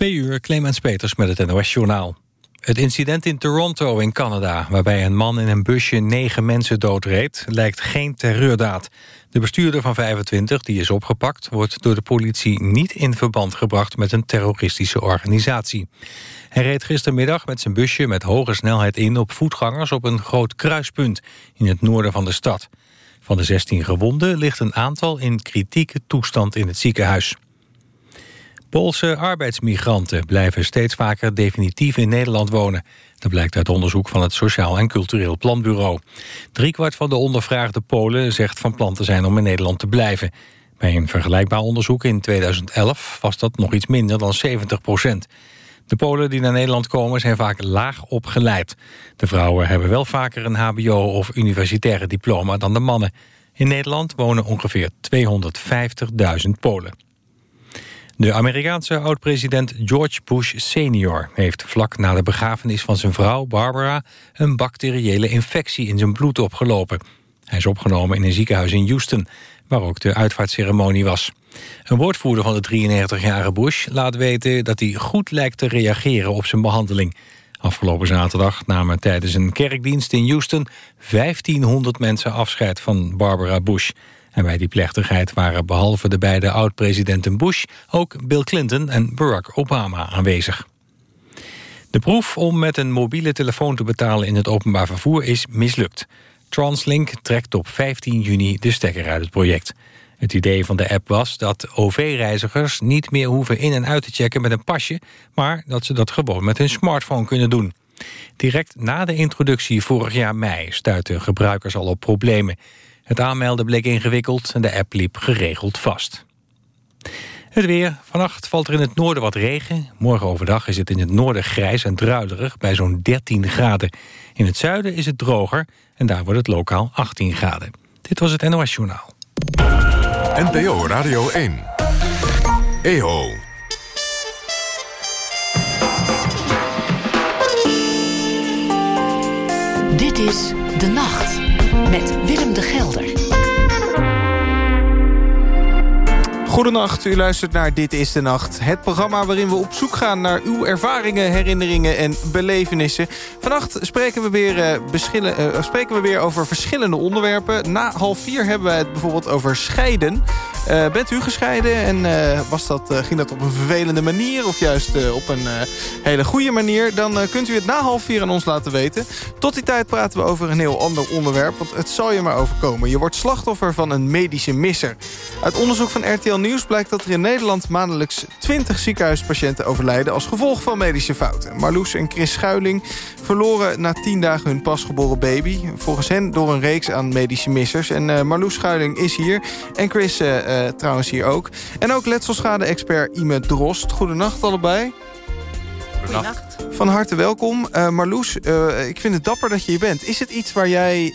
Twee uur, Clemens Peters met het NOS-journaal. Het incident in Toronto in Canada, waarbij een man in een busje negen mensen doodreed, lijkt geen terreurdaad. De bestuurder van 25, die is opgepakt, wordt door de politie niet in verband gebracht met een terroristische organisatie. Hij reed gistermiddag met zijn busje met hoge snelheid in op voetgangers op een groot kruispunt in het noorden van de stad. Van de 16 gewonden ligt een aantal in kritieke toestand in het ziekenhuis. Poolse arbeidsmigranten blijven steeds vaker definitief in Nederland wonen. Dat blijkt uit onderzoek van het Sociaal en Cultureel Planbureau. Driekwart van de ondervraagde Polen zegt van plan te zijn om in Nederland te blijven. Bij een vergelijkbaar onderzoek in 2011 was dat nog iets minder dan 70 procent. De Polen die naar Nederland komen zijn vaak laag opgeleid. De vrouwen hebben wel vaker een hbo- of universitaire diploma dan de mannen. In Nederland wonen ongeveer 250.000 Polen. De Amerikaanse oud-president George Bush senior... heeft vlak na de begrafenis van zijn vrouw Barbara... een bacteriële infectie in zijn bloed opgelopen. Hij is opgenomen in een ziekenhuis in Houston... waar ook de uitvaartceremonie was. Een woordvoerder van de 93-jarige Bush laat weten... dat hij goed lijkt te reageren op zijn behandeling. Afgelopen zaterdag namen tijdens een kerkdienst in Houston... 1500 mensen afscheid van Barbara Bush... En bij die plechtigheid waren behalve de beide oud-presidenten Bush... ook Bill Clinton en Barack Obama aanwezig. De proef om met een mobiele telefoon te betalen in het openbaar vervoer is mislukt. Translink trekt op 15 juni de stekker uit het project. Het idee van de app was dat OV-reizigers niet meer hoeven in- en uit te checken met een pasje... maar dat ze dat gewoon met hun smartphone kunnen doen. Direct na de introductie vorig jaar mei stuiten gebruikers al op problemen. Het aanmelden bleek ingewikkeld en de app liep geregeld vast. Het weer. Vannacht valt er in het noorden wat regen. Morgen overdag is het in het noorden grijs en druilerig bij zo'n 13 graden. In het zuiden is het droger en daar wordt het lokaal 18 graden. Dit was het NOS Journaal. NPO Radio 1. EO. Dit is De Nacht met Willem de Gelder. Goedenacht, u luistert naar Dit is de Nacht. Het programma waarin we op zoek gaan naar uw ervaringen, herinneringen en belevenissen. Vannacht spreken we weer, uh, spreken we weer over verschillende onderwerpen. Na half vier hebben we het bijvoorbeeld over scheiden. Uh, bent u gescheiden en was dat, ging dat op een vervelende manier... of juist op een hele goede manier... dan kunt u het na half vier aan ons laten weten. Tot die tijd praten we over een heel ander onderwerp... want het zal je maar overkomen. Je wordt slachtoffer van een medische misser. Uit onderzoek van RTL Nieuws blijkt dat er in Nederland... maandelijks 20 ziekenhuispatiënten overlijden... als gevolg van medische fouten. Marloes en Chris Schuiling verloren na 10 dagen hun pasgeboren baby. Volgens hen door een reeks aan medische missers. En Marloes Schuiling is hier. En Chris uh, uh, trouwens hier ook. En ook letselschade-expert Ime Drost. Goedenacht allebei. Goedenacht. Van harte welkom. Marloes, ik vind het dapper dat je hier bent. Is het iets waar jij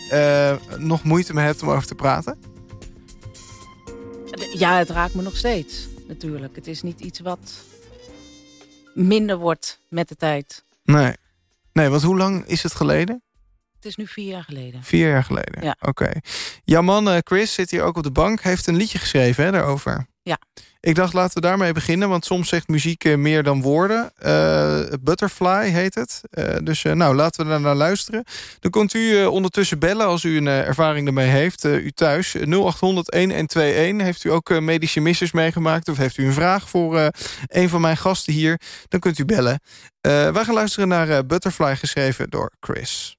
nog moeite mee hebt om over te praten? Ja, het raakt me nog steeds, natuurlijk. Het is niet iets wat minder wordt met de tijd. Nee. Nee, want hoe lang is het geleden? Is nu vier jaar geleden. Vier jaar geleden, ja. oké. Okay. Jouw man uh, Chris zit hier ook op de bank. Heeft een liedje geschreven hè, daarover. Ja. Ik dacht, laten we daarmee beginnen. Want soms zegt muziek uh, meer dan woorden. Uh, Butterfly heet het. dus nou, laten we daar naar luisteren. Dan kunt u ondertussen bellen als u een ervaring ermee heeft. u thuis, 0800-1121. Heeft u ook medische missers meegemaakt? Of heeft u een vraag voor een van mijn gasten hier? Dan kunt u bellen. wij gaan luisteren naar Butterfly, geschreven door Chris.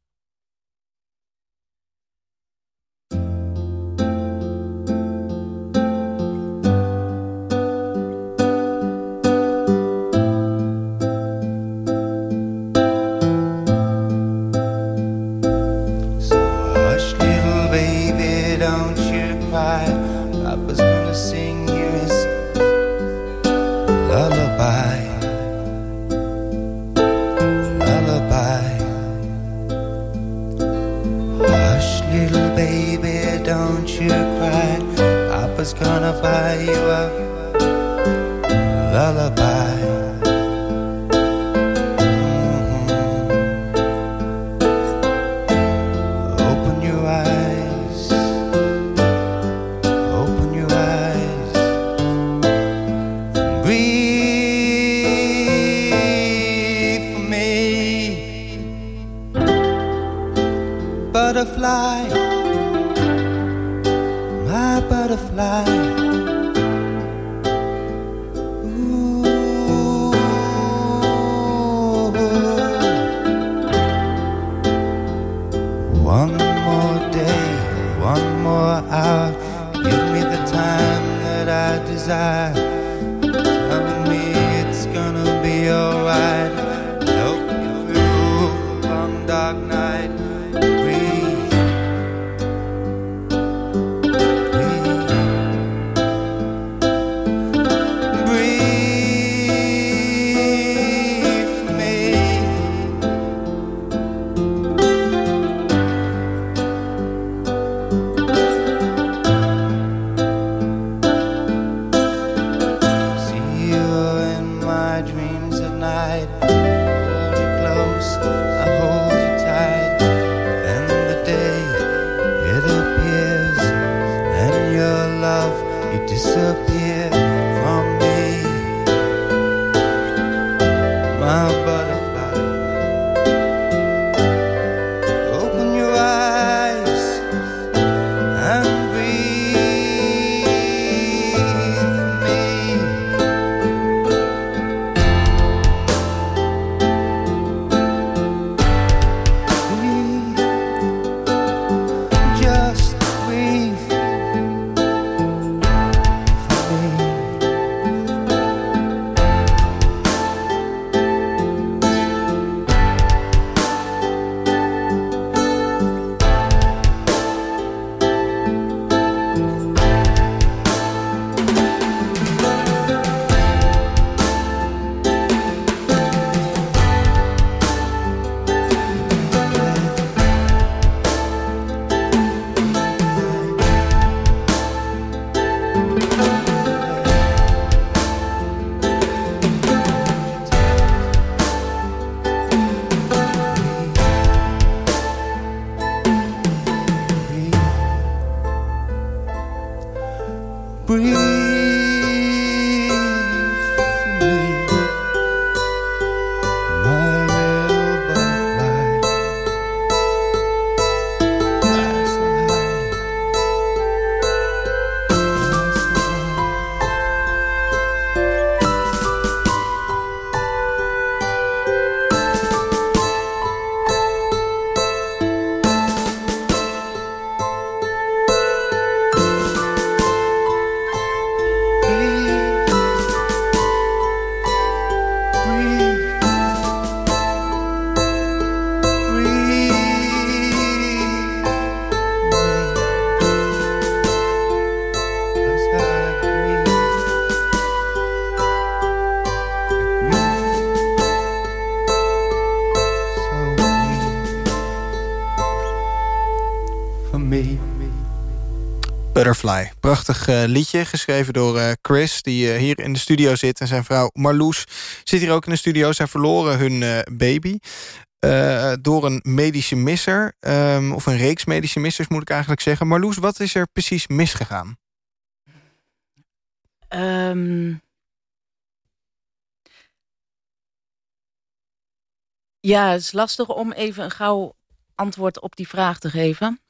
Prachtig eh, liedje, geschreven door eh, Chris... die eh, hier in de studio zit. En zijn vrouw Marloes zit hier ook in de studio. Zij verloren hun baby door een medische misser. ehm, of een reeks medische missers, moet ik eigenlijk zeggen. Marloes, wat is er precies misgegaan? Ehm, ja, het is lastig om even een gauw antwoord op die vraag te geven.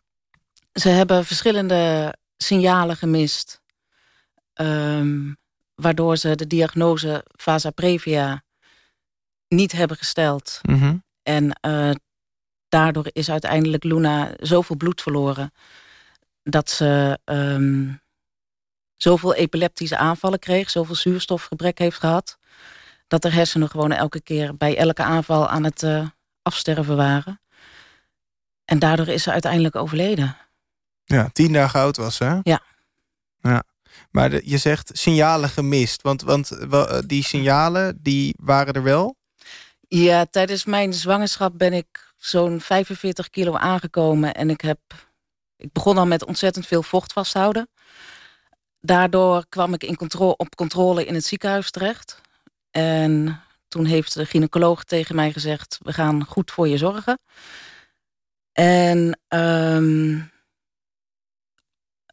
Ze hebben verschillende signalen gemist... ehm, waardoor ze de diagnose vasa previa niet hebben gesteld. En eh, daardoor is uiteindelijk Luna zoveel bloed verloren... dat ze ehm, zoveel epileptische aanvallen kreeg... zoveel zuurstofgebrek heeft gehad... dat de hersenen gewoon elke keer bij elke aanval aan het eh, afsterven waren. En daardoor is ze uiteindelijk overleden. Ja, tien dagen oud was ze. hè? Ja. ja. Maar de- je zegt signalen gemist. Want, want wel, eh, die signalen, die waren er wel. Ja, tijdens mijn zwangerschap ben ik zo'n 45 kilo aangekomen. En ik, heb, ik begon al met ontzettend veel vocht vasthouden. Daardoor kwam ik in contro op controle in het ziekenhuis terecht. En toen heeft de gynaecoloog tegen mij gezegd... we gaan goed voor je zorgen. En ehm,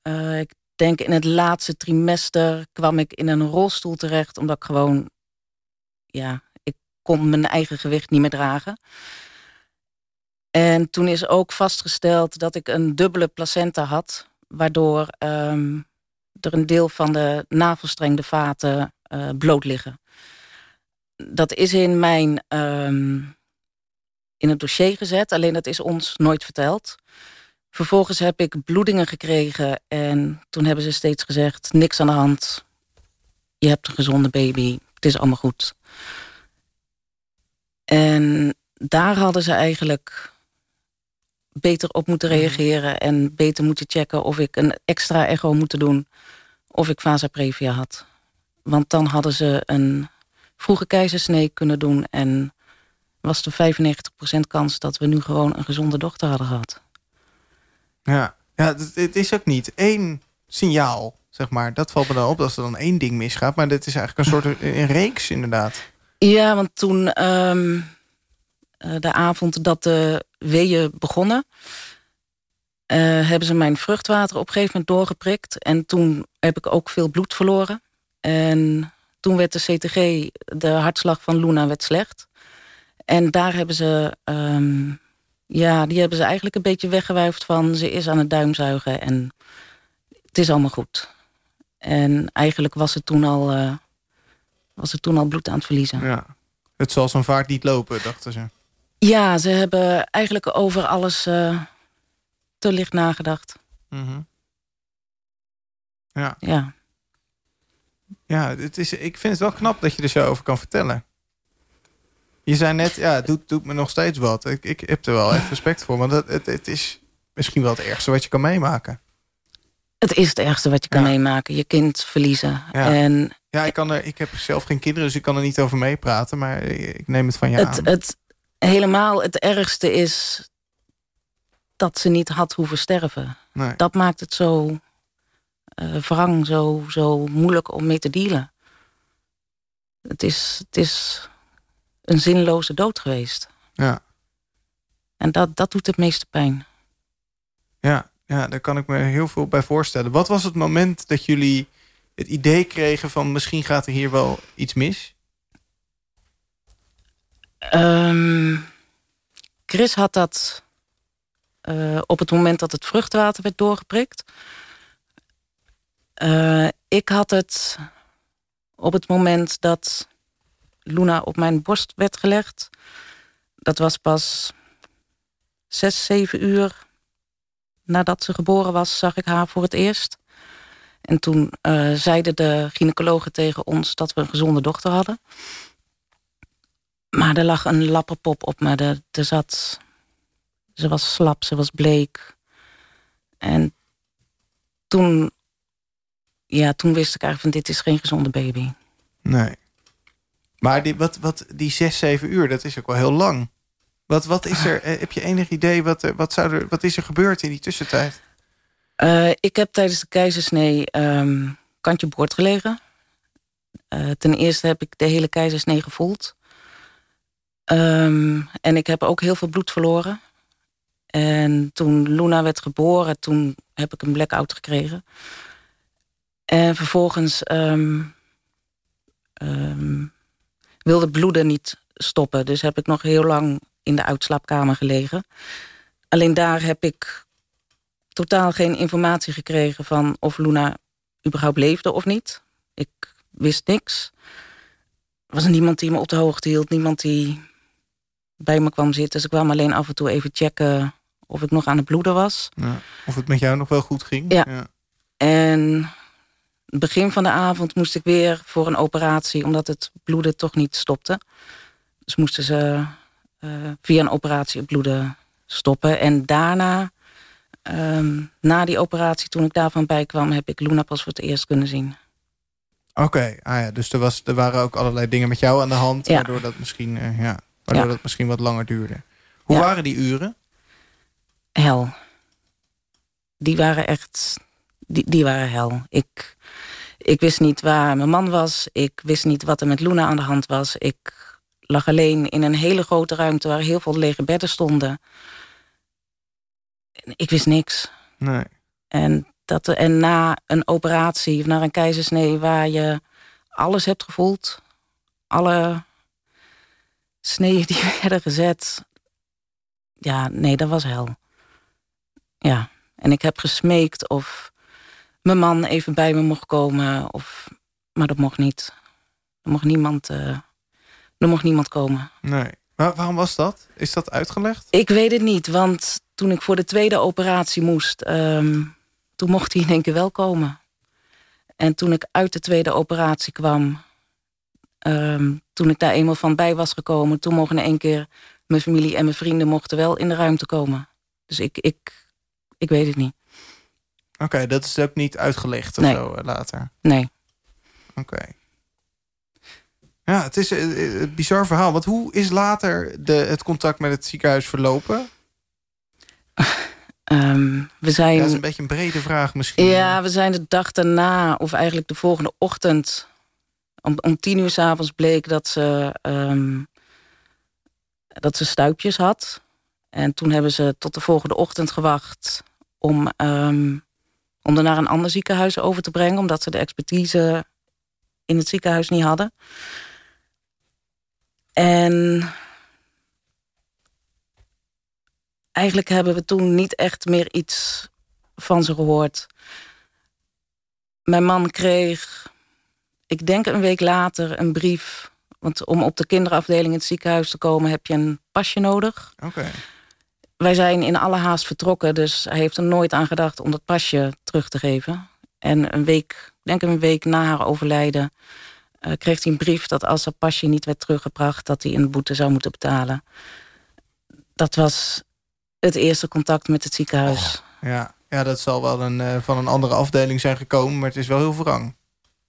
eh, ik denk in het laatste trimester kwam ik in een rolstoel terecht... omdat ik gewoon... ja, ik kon mijn eigen gewicht niet meer dragen. En toen is ook vastgesteld dat ik een dubbele placenta had... waardoor ehm, er een deel van de navelstreng, de vaten, uh, bloot liggen. Dat is in mijn ehm, in het dossier gezet, alleen dat is ons nooit verteld. Vervolgens heb ik bloedingen gekregen en toen hebben ze steeds gezegd... niks aan de hand, je hebt een gezonde baby, het is allemaal goed. En daar hadden ze eigenlijk beter op moeten mhm. reageren... en beter moeten checken of ik een extra echo moeten doen... of ik fasa previa had. Want dan hadden ze een vroege keizersnee kunnen doen... en was de 95% kans dat we nu gewoon een gezonde dochter hadden gehad. Ja, ja het is ook niet één signaal, zeg maar. Dat valt me dan op als er dan één ding misgaat. Maar dit is eigenlijk een soort een reeks inderdaad. Ja, want toen um, de avond dat de weeën begonnen... Uh, hebben ze mijn vruchtwater op een gegeven moment doorgeprikt. En toen heb ik ook veel bloed verloren. En toen werd de CTG, de hartslag van Luna, werd slecht. En daar hebben ze, um, ja, die hebben ze eigenlijk een beetje weggewuifd van... ze is aan het duimzuigen en het is allemaal goed. En eigenlijk was het toen al, uh, was het toen al bloed aan het verliezen. Ja. Het zal zo'n vaart niet lopen, dachten ze. Ja, ze hebben eigenlijk over alles uh, te licht nagedacht. Mm -hmm. Ja. Ja. Ja, het is, ik vind het wel knap dat je er zo over kan vertellen. Je zei net, ja, het doet, doet me nog steeds wat. Ik, ik heb er wel echt respect voor. Want het, het, het is misschien wel het ergste wat je kan meemaken. Het is het ergste wat je kan meemaken. Je kind verliezen. Ja. En ja, ik, kan er, ik heb zelf geen kinderen, dus ik kan er niet over meepraten. Maar ik neem het van je het, aan. Het, helemaal het ergste is dat ze niet had hoeven sterven. Nee. Dat maakt het zo uh, wrang, zo, zo moeilijk om mee te dealen. Het is, het is een zinloze dood geweest. Ja. En dat, dat doet het meeste pijn. Ja, ja, daar kan ik me heel veel bij voorstellen. Wat was het moment dat jullie het idee kregen van... misschien gaat er hier wel iets mis? Um, Chris had dat uh, op het moment dat het vruchtwater werd doorgeprikt. Uh, ik had het op het moment dat Luna op mijn borst werd gelegd. Dat was pas zes, zeven uur nadat ze geboren was, zag ik haar voor het eerst. En toen uh, zeiden de gynaecologen tegen ons dat we een gezonde dochter hadden. Maar er lag een lapperpop op me. Er zat, ze was slap, ze was bleek. En toen, ja, toen wist ik eigenlijk van dit is geen gezonde baby. Nee. Maar die, wat, wat, die zes, zeven uur, dat is ook wel heel lang. Wat, wat is er, eh, heb je enig idee, wat, wat, zou er, wat is er gebeurd in die tussentijd? Uh, ik heb tijdens de keizersnee um, kantje boord gelegen. Uh, ten eerste heb ik de hele keizersnee gevoeld. Um, en ik heb ook heel veel bloed verloren. En toen Luna werd geboren, toen heb ik een blackout gekregen. En vervolgens um, wilde bloeden niet stoppen. Dus heb ik nog heel lang in de uitslaapkamer gelegen. Alleen daar heb ik totaal geen informatie gekregen... van of Luna überhaupt leefde of niet. Ik wist niks. Er was niemand die me op de hoogte hield. Niemand die bij me kwam zitten. Dus ik kwam alleen af en toe even checken of ik nog aan het bloeden was. Ja, of het met jou nog wel goed ging. Ja. ja. En begin van de avond moest ik weer voor een operatie... omdat het bloeden toch niet stopte. Dus moesten ze uh, via een operatie het bloeden stoppen. En daarna, um, na die operatie, toen ik daarvan bij kwam... heb ik Luna pas voor het eerst kunnen zien. Oké, okay. ah ja, dus er, was, er waren ook allerlei dingen met jou aan de hand... Ja. waardoor, dat misschien, uh, ja, waardoor ja. dat misschien wat langer duurde. Hoe waren die uren? Hel. Die waren echt... Die, die waren hel. Ik ik wist niet waar mijn man was. Ik wist niet wat er met Luna aan de hand was. Ik lag alleen in een hele grote ruimte... waar heel veel lege bedden stonden. Ik wist niks. Nee. En, dat, en na een operatie of na een keizersnee... waar je alles hebt gevoeld... alle sneeën die werden gezet... ja, nee, dat was hel. Ja, en ik heb gesmeekt of mijn man even bij me mocht komen. Of, maar dat mocht niet. Er mocht niemand, uh, er mocht niemand komen. Nee. Maar waarom was dat? Is dat uitgelegd? Ik weet het niet, want toen ik voor de tweede operatie moest... Um, toen mocht hij in één keer wel komen. En toen ik uit de tweede operatie kwam... Um, toen ik daar eenmaal van bij was gekomen... toen mochten in één keer mijn familie en mijn vrienden... mochten wel in de ruimte komen. Dus ik, ik, ik weet het niet. Oké, dat is ook niet uitgelegd of nee. zo eh, later? Nee. Oké. Ja, het is een, een bizar verhaal. Want hoe is later de, het contact met het ziekenhuis verlopen? Um, we zijn... Dat is een beetje een brede vraag misschien. Ja, we zijn de dag daarna, of eigenlijk de volgende ochtend... om, om tien uur s'avonds bleek dat ze, um, dat ze stuipjes had. En toen hebben ze tot de volgende ochtend gewacht... om, um, om er naar een ander ziekenhuis over te brengen... omdat ze de expertise in het ziekenhuis niet hadden. En eigenlijk hebben we toen niet echt meer iets van ze gehoord. Mijn man kreeg, ik denk een week later, een brief. Want om op de kinderafdeling in het ziekenhuis te komen... heb je een pasje nodig. Oké. Wij zijn in alle haast vertrokken, dus hij heeft er nooit aan gedacht... om dat pasje terug te geven. En een week, denk een week na haar overlijden... Uh, kreeg hij een brief dat als dat pasje niet werd teruggebracht... dat hij een boete zou moeten betalen. Dat was het eerste contact met het ziekenhuis. Oh, ja. ja, dat zal wel een, uh, van een andere afdeling zijn gekomen... maar het is wel heel wrang.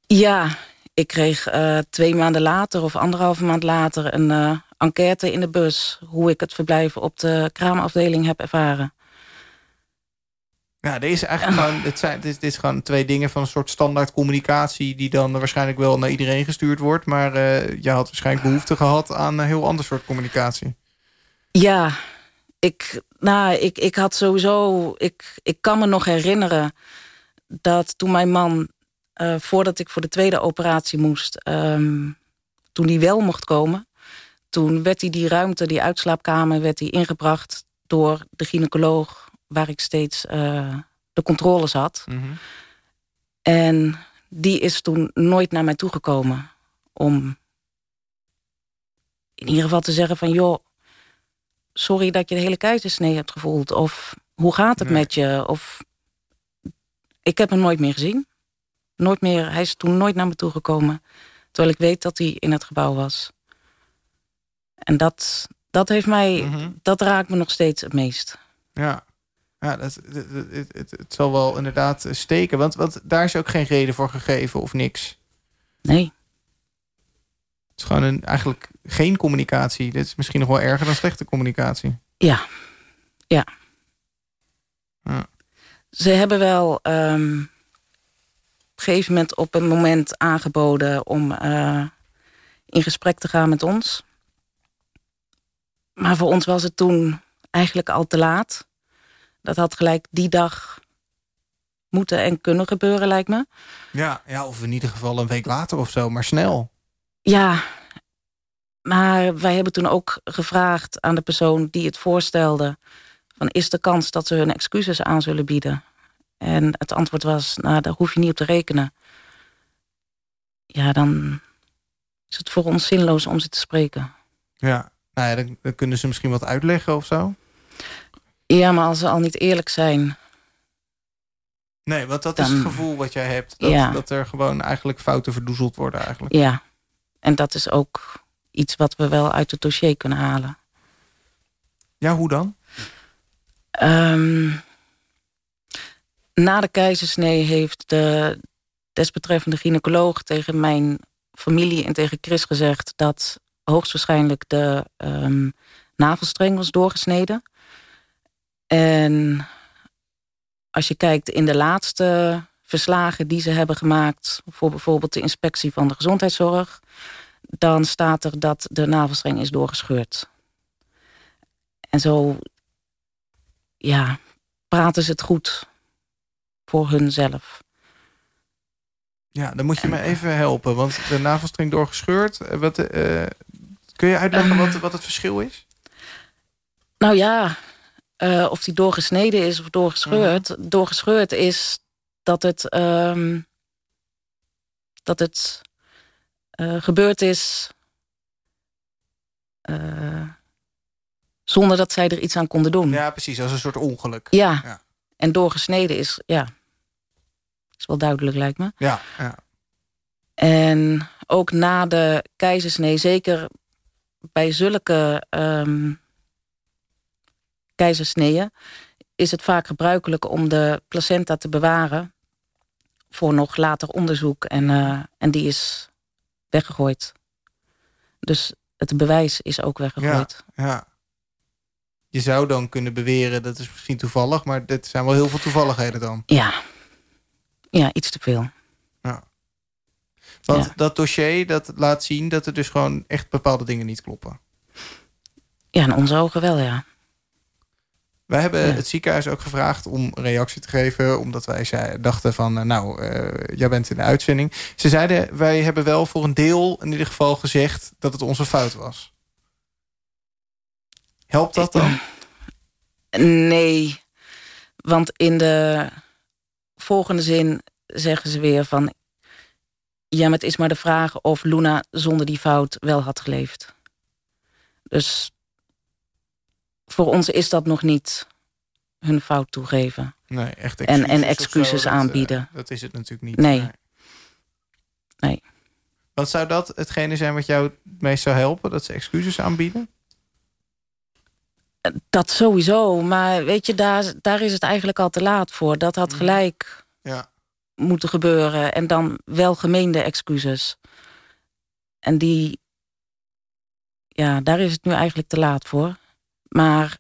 Ja, ik kreeg uh, twee maanden later of anderhalve maand later... een enquête in de bus... hoe ik het verblijf op de kraamafdeling heb ervaren. Ja, deze eigenlijk gewoon, dit, zijn, dit, dit is gewoon twee dingen van een soort standaard communicatie... die dan waarschijnlijk wel naar iedereen gestuurd wordt. Maar uh, je had waarschijnlijk behoefte gehad aan een heel ander soort communicatie. Ja, ik, nou, ik, ik had sowieso... Ik, ik kan me nog herinneren dat toen mijn man... Uh, voordat ik voor de tweede operatie moest... Um, toen hij wel mocht komen... toen werd hij die ruimte, die uitslaapkamer... werd hij ingebracht door de gynaecoloog waar ik steeds uh, de controles had. Mm -hmm. En die is toen nooit naar mij toegekomen om in ieder geval te zeggen van... joh, sorry dat je de hele keizersnee hebt gevoeld. Of hoe gaat het nee. met je? Of ik heb hem nooit meer gezien. Nooit meer, hij is toen nooit naar me toegekomen. Terwijl ik weet dat hij in het gebouw was. En dat, dat heeft mij, mm -hmm. dat raakt me nog steeds het meest. Ja, ja dat, het, het, het, het, zal wel inderdaad steken. Want, want daar is ook geen reden voor gegeven of niks. Nee. Het is gewoon een, eigenlijk geen communicatie. Dit is misschien nog wel erger dan slechte communicatie. Ja. Ja. ja. Ze hebben wel um, op een gegeven moment op een moment aangeboden... om uh, in gesprek te gaan met ons. Maar voor ons was het toen eigenlijk al te laat. Dat had gelijk die dag moeten en kunnen gebeuren, lijkt me. Ja, ja, of in ieder geval een week later of zo, maar snel. Ja, maar wij hebben toen ook gevraagd aan de persoon die het voorstelde... Van, is de kans dat ze hun excuses aan zullen bieden? En het antwoord was, nou, daar hoef je niet op te rekenen. Ja, dan is het voor ons zinloos om ze te spreken. Ja, nou ja, dan, dan kunnen ze misschien wat uitleggen of zo. Ja, maar als ze al niet eerlijk zijn... Nee, want dat dan, is het gevoel wat jij hebt. Dat, ja. dat er gewoon eigenlijk fouten verdoezeld worden eigenlijk. Ja, en dat is ook iets wat we wel uit het dossier kunnen halen. Ja, hoe dan? Um, na de keizersnee heeft de desbetreffende gynaecoloog... tegen mijn familie en tegen Chris gezegd... dat hoogstwaarschijnlijk de um, navelstreng was doorgesneden. En als je kijkt in de laatste verslagen die ze hebben gemaakt... voor bijvoorbeeld de inspectie van de gezondheidszorg... dan staat er dat de navelstreng is doorgescheurd. En zo ja, praten ze het goed voor hunzelf. Ja, dan moet je me even helpen, want de navelstreng doorgescheurd. Wat, uh, kun je uitleggen wat, wat het verschil is? Nou ja, eh, of die doorgesneden is of doorgescheurd. Mhm. Doorgescheurd is dat het, ehm, dat het eh, gebeurd is eh, zonder dat zij er iets aan konden doen. Ja, precies. Als een soort ongeluk. Ja. Ja. En doorgesneden is, ja, is wel duidelijk lijkt me. Ja, ja. En ook na de keizersnee, zeker bij zulke ehm keizersneeën... is het vaak gebruikelijk om de placenta te bewaren... voor nog later onderzoek. En, eh, en die is weggegooid. Dus het bewijs is ook weggegooid. ja. Je zou dan kunnen beweren, dat is misschien toevallig... maar dit zijn wel heel veel toevalligheden dan. Ja, ja iets te veel. Want Ja. dat dossier, dat laat zien dat er dus gewoon echt bepaalde dingen niet kloppen. Ja, in onze ogen wel, ja. Wij hebben Ja. het ziekenhuis ook gevraagd om reactie te geven... omdat wij zei, dachten van, eh, nou, eh, jij bent in de uitzending. Ze zeiden, wij hebben wel voor een deel in ieder geval gezegd... dat het onze fout was. Helpt dat dan? Nee, want in de volgende zin zeggen ze weer van... ja, maar het is maar de vraag of Luna zonder die fout wel had geleefd. Dus voor ons is dat nog niet hun fout toegeven. Nee, echt En- en excuses zo, dat, eh, aanbieden. dat is het natuurlijk niet. Nee. Nee. Wat zou dat hetgene zijn wat jou het meest zou helpen? Dat ze excuses aanbieden? Dat sowieso, maar weet je, daar, daar is het eigenlijk al te laat voor. Dat had Mhm. gelijk Ja. Moeten gebeuren. En dan wel gemeende excuses. En die... Ja, daar is het nu eigenlijk te laat voor. Maar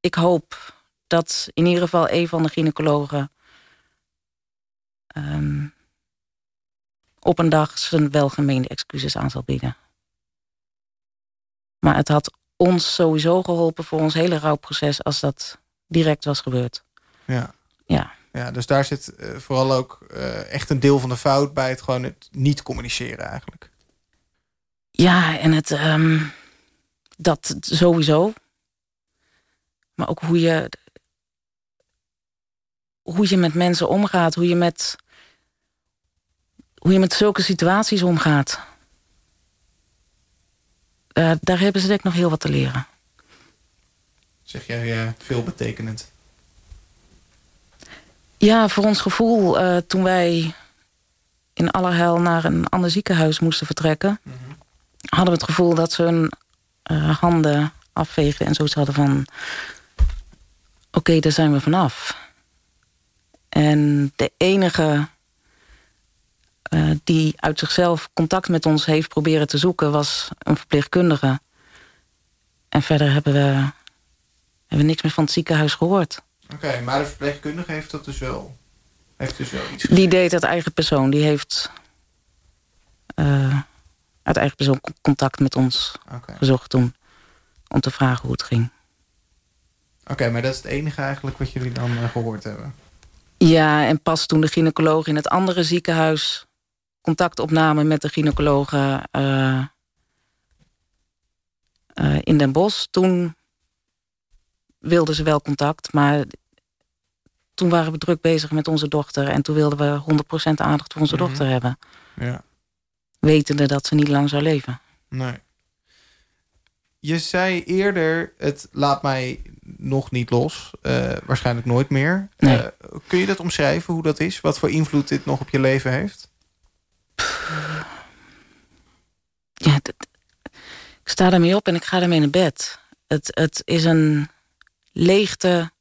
ik hoop dat in ieder geval een van de gynaecologen... ehm, op een dag zijn welgemeende excuses aan zal bieden. Maar het had ons sowieso geholpen voor ons hele rouwproces... als dat direct was gebeurd. Ja. Ja. Ja, dus daar zit eh, vooral ook eh, echt een deel van de fout bij het gewoon het niet communiceren eigenlijk. Ja, en het... ehm, dat sowieso. Maar ook hoe je... Hoe je met mensen omgaat. Hoe je met... Hoe je met zulke situaties omgaat. Eh, daar hebben ze denk ik nog heel wat te leren. Zeg jij eh, veel betekenend. Ja, voor ons gevoel, eh, toen wij in allerheil naar een ander ziekenhuis moesten vertrekken... hadden we het gevoel dat ze hun eh, handen afveegden en zoiets hadden van... oké, daar zijn we vanaf. En de enige eh, die uit zichzelf contact met ons heeft proberen te zoeken... was een verpleegkundige. En verder hebben we, hebben we niks meer van het ziekenhuis gehoord. Oké, maar de verpleegkundige heeft dat dus wel. Heeft dus wel iets Die deed uit eigen persoon. Die heeft eh, uit eigen persoon con- contact met ons gezocht toen. Om te vragen hoe het ging. Oké, maar dat is het enige eigenlijk wat jullie dan eh, gehoord hebben. Ja, en pas toen de gynaecoloog in het andere ziekenhuis... contact opnamen met de gynaecologen eh, eh, in Den Bosch... toen wilden ze wel contact, maar... toen waren we druk bezig met onze dochter... en toen wilden we 100% aandacht voor onze Mhm. dochter hebben. Ja. Wetende dat ze niet lang zou leven. Nee. Je zei eerder, het laat mij nog niet los. eh, waarschijnlijk nooit meer. Nee. Eh, kun je dat omschrijven, hoe dat is? Wat voor invloed dit nog op je leven heeft? Ja, dat- ik sta daarmee op en ik ga daarmee naar bed. Het, het is een leegte.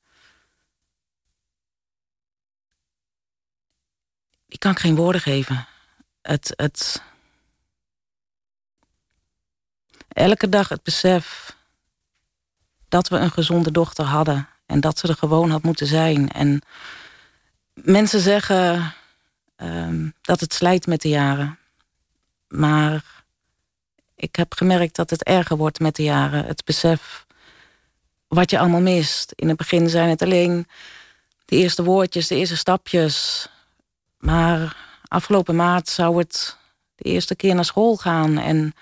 Die kan ik geen woorden geven. Het, het... Elke dag het besef dat we een gezonde dochter hadden. En dat ze er gewoon had moeten zijn. En mensen zeggen ehm, dat het slijt met de jaren. Maar ik heb gemerkt dat het erger wordt met de jaren. Het besef wat je allemaal mist. In het begin zijn het alleen de eerste woordjes, de eerste stapjes. Maar afgelopen maart zou het de eerste keer naar school gaan. En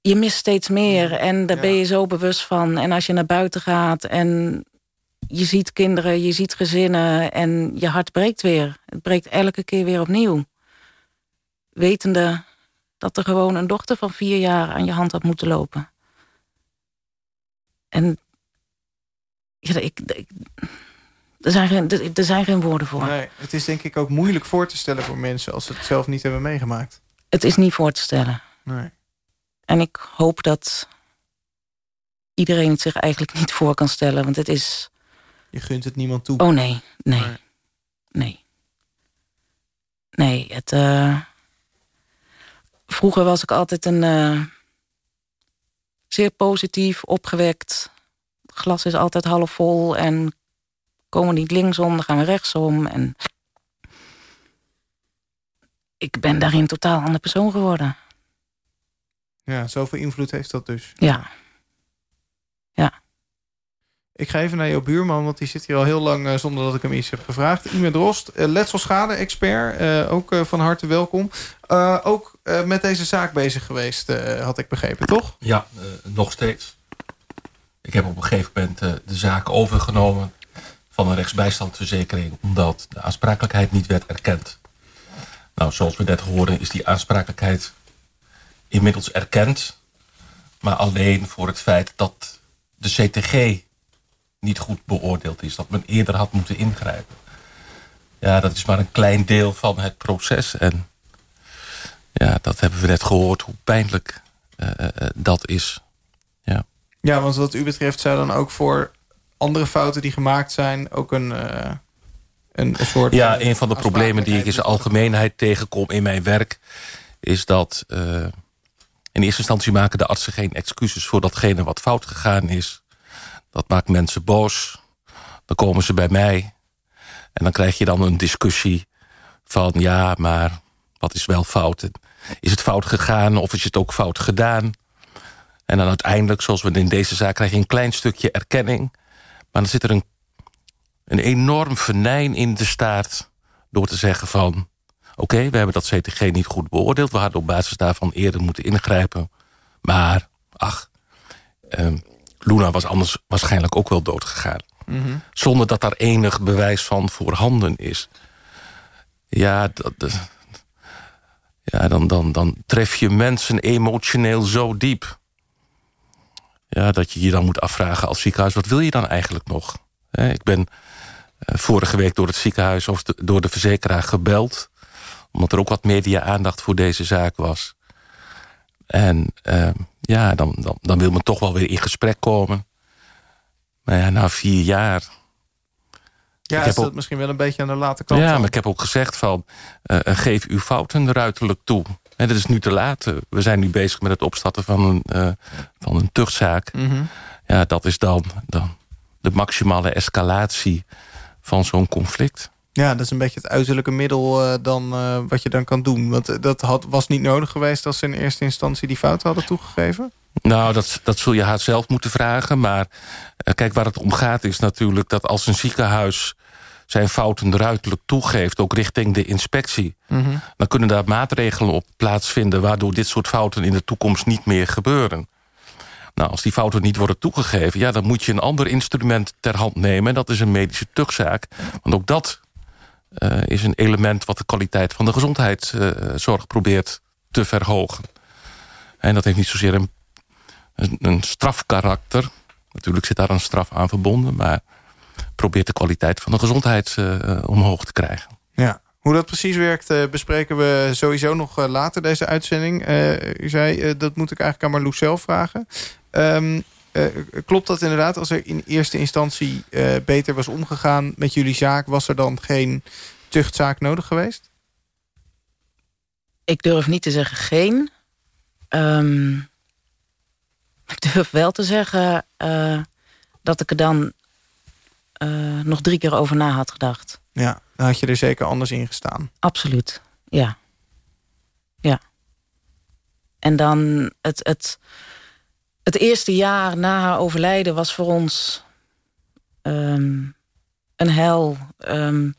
je mist steeds meer en daar Ja. ben je zo bewust van. En als je naar buiten gaat en je ziet kinderen, je ziet gezinnen... en je hart breekt weer. Het breekt elke keer weer opnieuw. Wetende dat er gewoon een dochter van vier jaar aan je hand had moeten lopen. En ja, ik, ik- er, zijn geen, er, er zijn geen woorden voor. Nee, het is denk ik ook moeilijk voor te stellen voor mensen... als ze het zelf niet hebben meegemaakt. Het is niet voor te stellen. Nee. En ik hoop dat iedereen het zich eigenlijk niet voor kan stellen. Want het is... Je gunt het niemand toe. Oh nee, nee, Nee. nee. Nee, het... eh, Vroeger was ik altijd een... eh, zeer positief, opgewekt. Het glas is altijd half vol en komen niet linksom, dan gaan we rechtsom. En ik ben daarin totaal ander persoon geworden. Ja, zoveel invloed heeft dat dus. Ja. Ik ga even naar jouw buurman, want die zit hier al heel lang eh, zonder dat ik hem iets heb gevraagd. Ime Drost, eh, letselschade-expert, eh, ook van harte welkom. Ook met deze zaak bezig geweest, had ik begrepen, toch? Ja, nog steeds. Ik heb op een gegeven moment de zaak overgenomen van een rechtsbijstandsverzekering, omdat de aansprakelijkheid niet werd erkend. Nou, zoals we net horen, is die aansprakelijkheid inmiddels erkend, maar alleen voor het feit dat de CTG niet goed beoordeeld is, dat men eerder had moeten ingrijpen. Ja, dat is maar een klein deel van het proces en ja, dat hebben we net gehoord, hoe pijnlijk eh, eh, eh, dat is. Ja. Ja, want wat u betreft zou dan ook voor andere fouten die gemaakt zijn... ook een, een, soort... Ja, een van de problemen die ik in zijn algemeenheid tegenkom in mijn werk... is dat in eerste instantie maken de artsen geen excuses... voor datgene wat fout gegaan is. Dat maakt mensen boos. Dan komen ze bij mij. En dan krijg je dan een discussie van... ja, maar wat is wel fout? Is het fout gegaan of is het ook fout gedaan? En dan uiteindelijk, zoals we in deze zaak... krijg je een klein stukje erkenning. Maar dan zit er een een enorm venijn in de staart... door te zeggen van... oké, we hebben dat CTG niet goed beoordeeld... we hadden op basis daarvan eerder moeten ingrijpen. Maar, ach, ehm, Luna was anders waarschijnlijk ook wel doodgegaan. Zonder dat daar enig bewijs van voorhanden is. Ja, dat, dat- ja dan, dan, dan tref je mensen emotioneel zo diep... Ja, dat je je dan moet afvragen als ziekenhuis... wat wil je dan eigenlijk nog? Ik ben eh, vorige week door het ziekenhuis of door de verzekeraar gebeld. Omdat er ook wat media-aandacht voor deze zaak was. En eh, ja, dan, dan, dan wil men toch wel weer in gesprek komen. Maar ja, na vier jaar... Ja, ik is dat ook- misschien wel een beetje aan de late kant. Ja, dan? maar ik heb ook gezegd van... eh, eh, geef uw fouten ruiterlijk toe. Hè, dat is nu te laat. Eh, We zijn nu bezig met het opstarten van een, eh, van een tuchtzaak. Mhm. Ja, dat is dan, dan de maximale escalatie van zo'n conflict. Ja, dat is een beetje het uiterlijke middel eh, dan eh, wat je dan kan doen. Want eh, dat had, was niet nodig geweest als ze in eerste instantie die fout hadden toegegeven. Nou, dat, dat zul je haar zelf moeten vragen. Maar kijk, waar het om gaat is natuurlijk dat als een ziekenhuis zijn fouten ruiterlijk toegeeft, ook richting de inspectie, dan kunnen daar maatregelen op plaatsvinden waardoor dit soort fouten in de toekomst niet meer gebeuren. Nou, als die fouten niet worden toegegeven, ja, dan moet je een ander instrument ter hand nemen. En dat is een medische tuchtzaak. Want ook dat eh, is een element wat de kwaliteit van de gezondheidszorg probeert te verhogen. En dat heeft niet zozeer een een, strafkarakter. Natuurlijk zit daar een straf aan verbonden... maar probeert de kwaliteit van de gezondheid eh, omhoog te krijgen. Ja. Hoe dat precies werkt eh, bespreken we sowieso nog later deze uitzending. U zei, dat moet ik eigenlijk aan Marloes zelf vragen. Ehm, eh, klopt dat inderdaad, als er in eerste instantie eh, beter was omgegaan met jullie zaak... was er dan geen tuchtzaak nodig geweest? Ik durf niet te zeggen geen. Ehm, ik durf wel te zeggen eh, dat ik er dan nog drie keer over na had gedacht. Ja, dan had je er zeker anders in gestaan. Absoluut, ja. Ja. En dan het, het, het eerste jaar na haar overlijden was voor ons ehm, een hel. Ehm,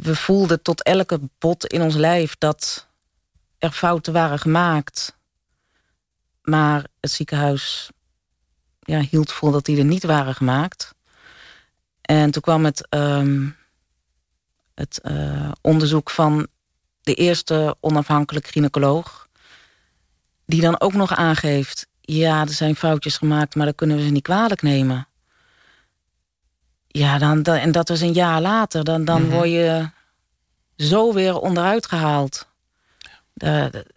we voelden tot elke bot in ons lijf dat er fouten waren gemaakt. Maar het ziekenhuis ja, hield vol dat die er niet waren gemaakt. En toen kwam het, ehm, het eh, onderzoek van de eerste onafhankelijk gynaecoloog... die dan ook nog aangeeft... ja, er zijn foutjes gemaakt, maar dat kunnen we ze niet kwalijk nemen. Ja, dan, dan- en dat was een jaar later. Dan, dan Mhm. word je zo weer onderuit gehaald. De- de-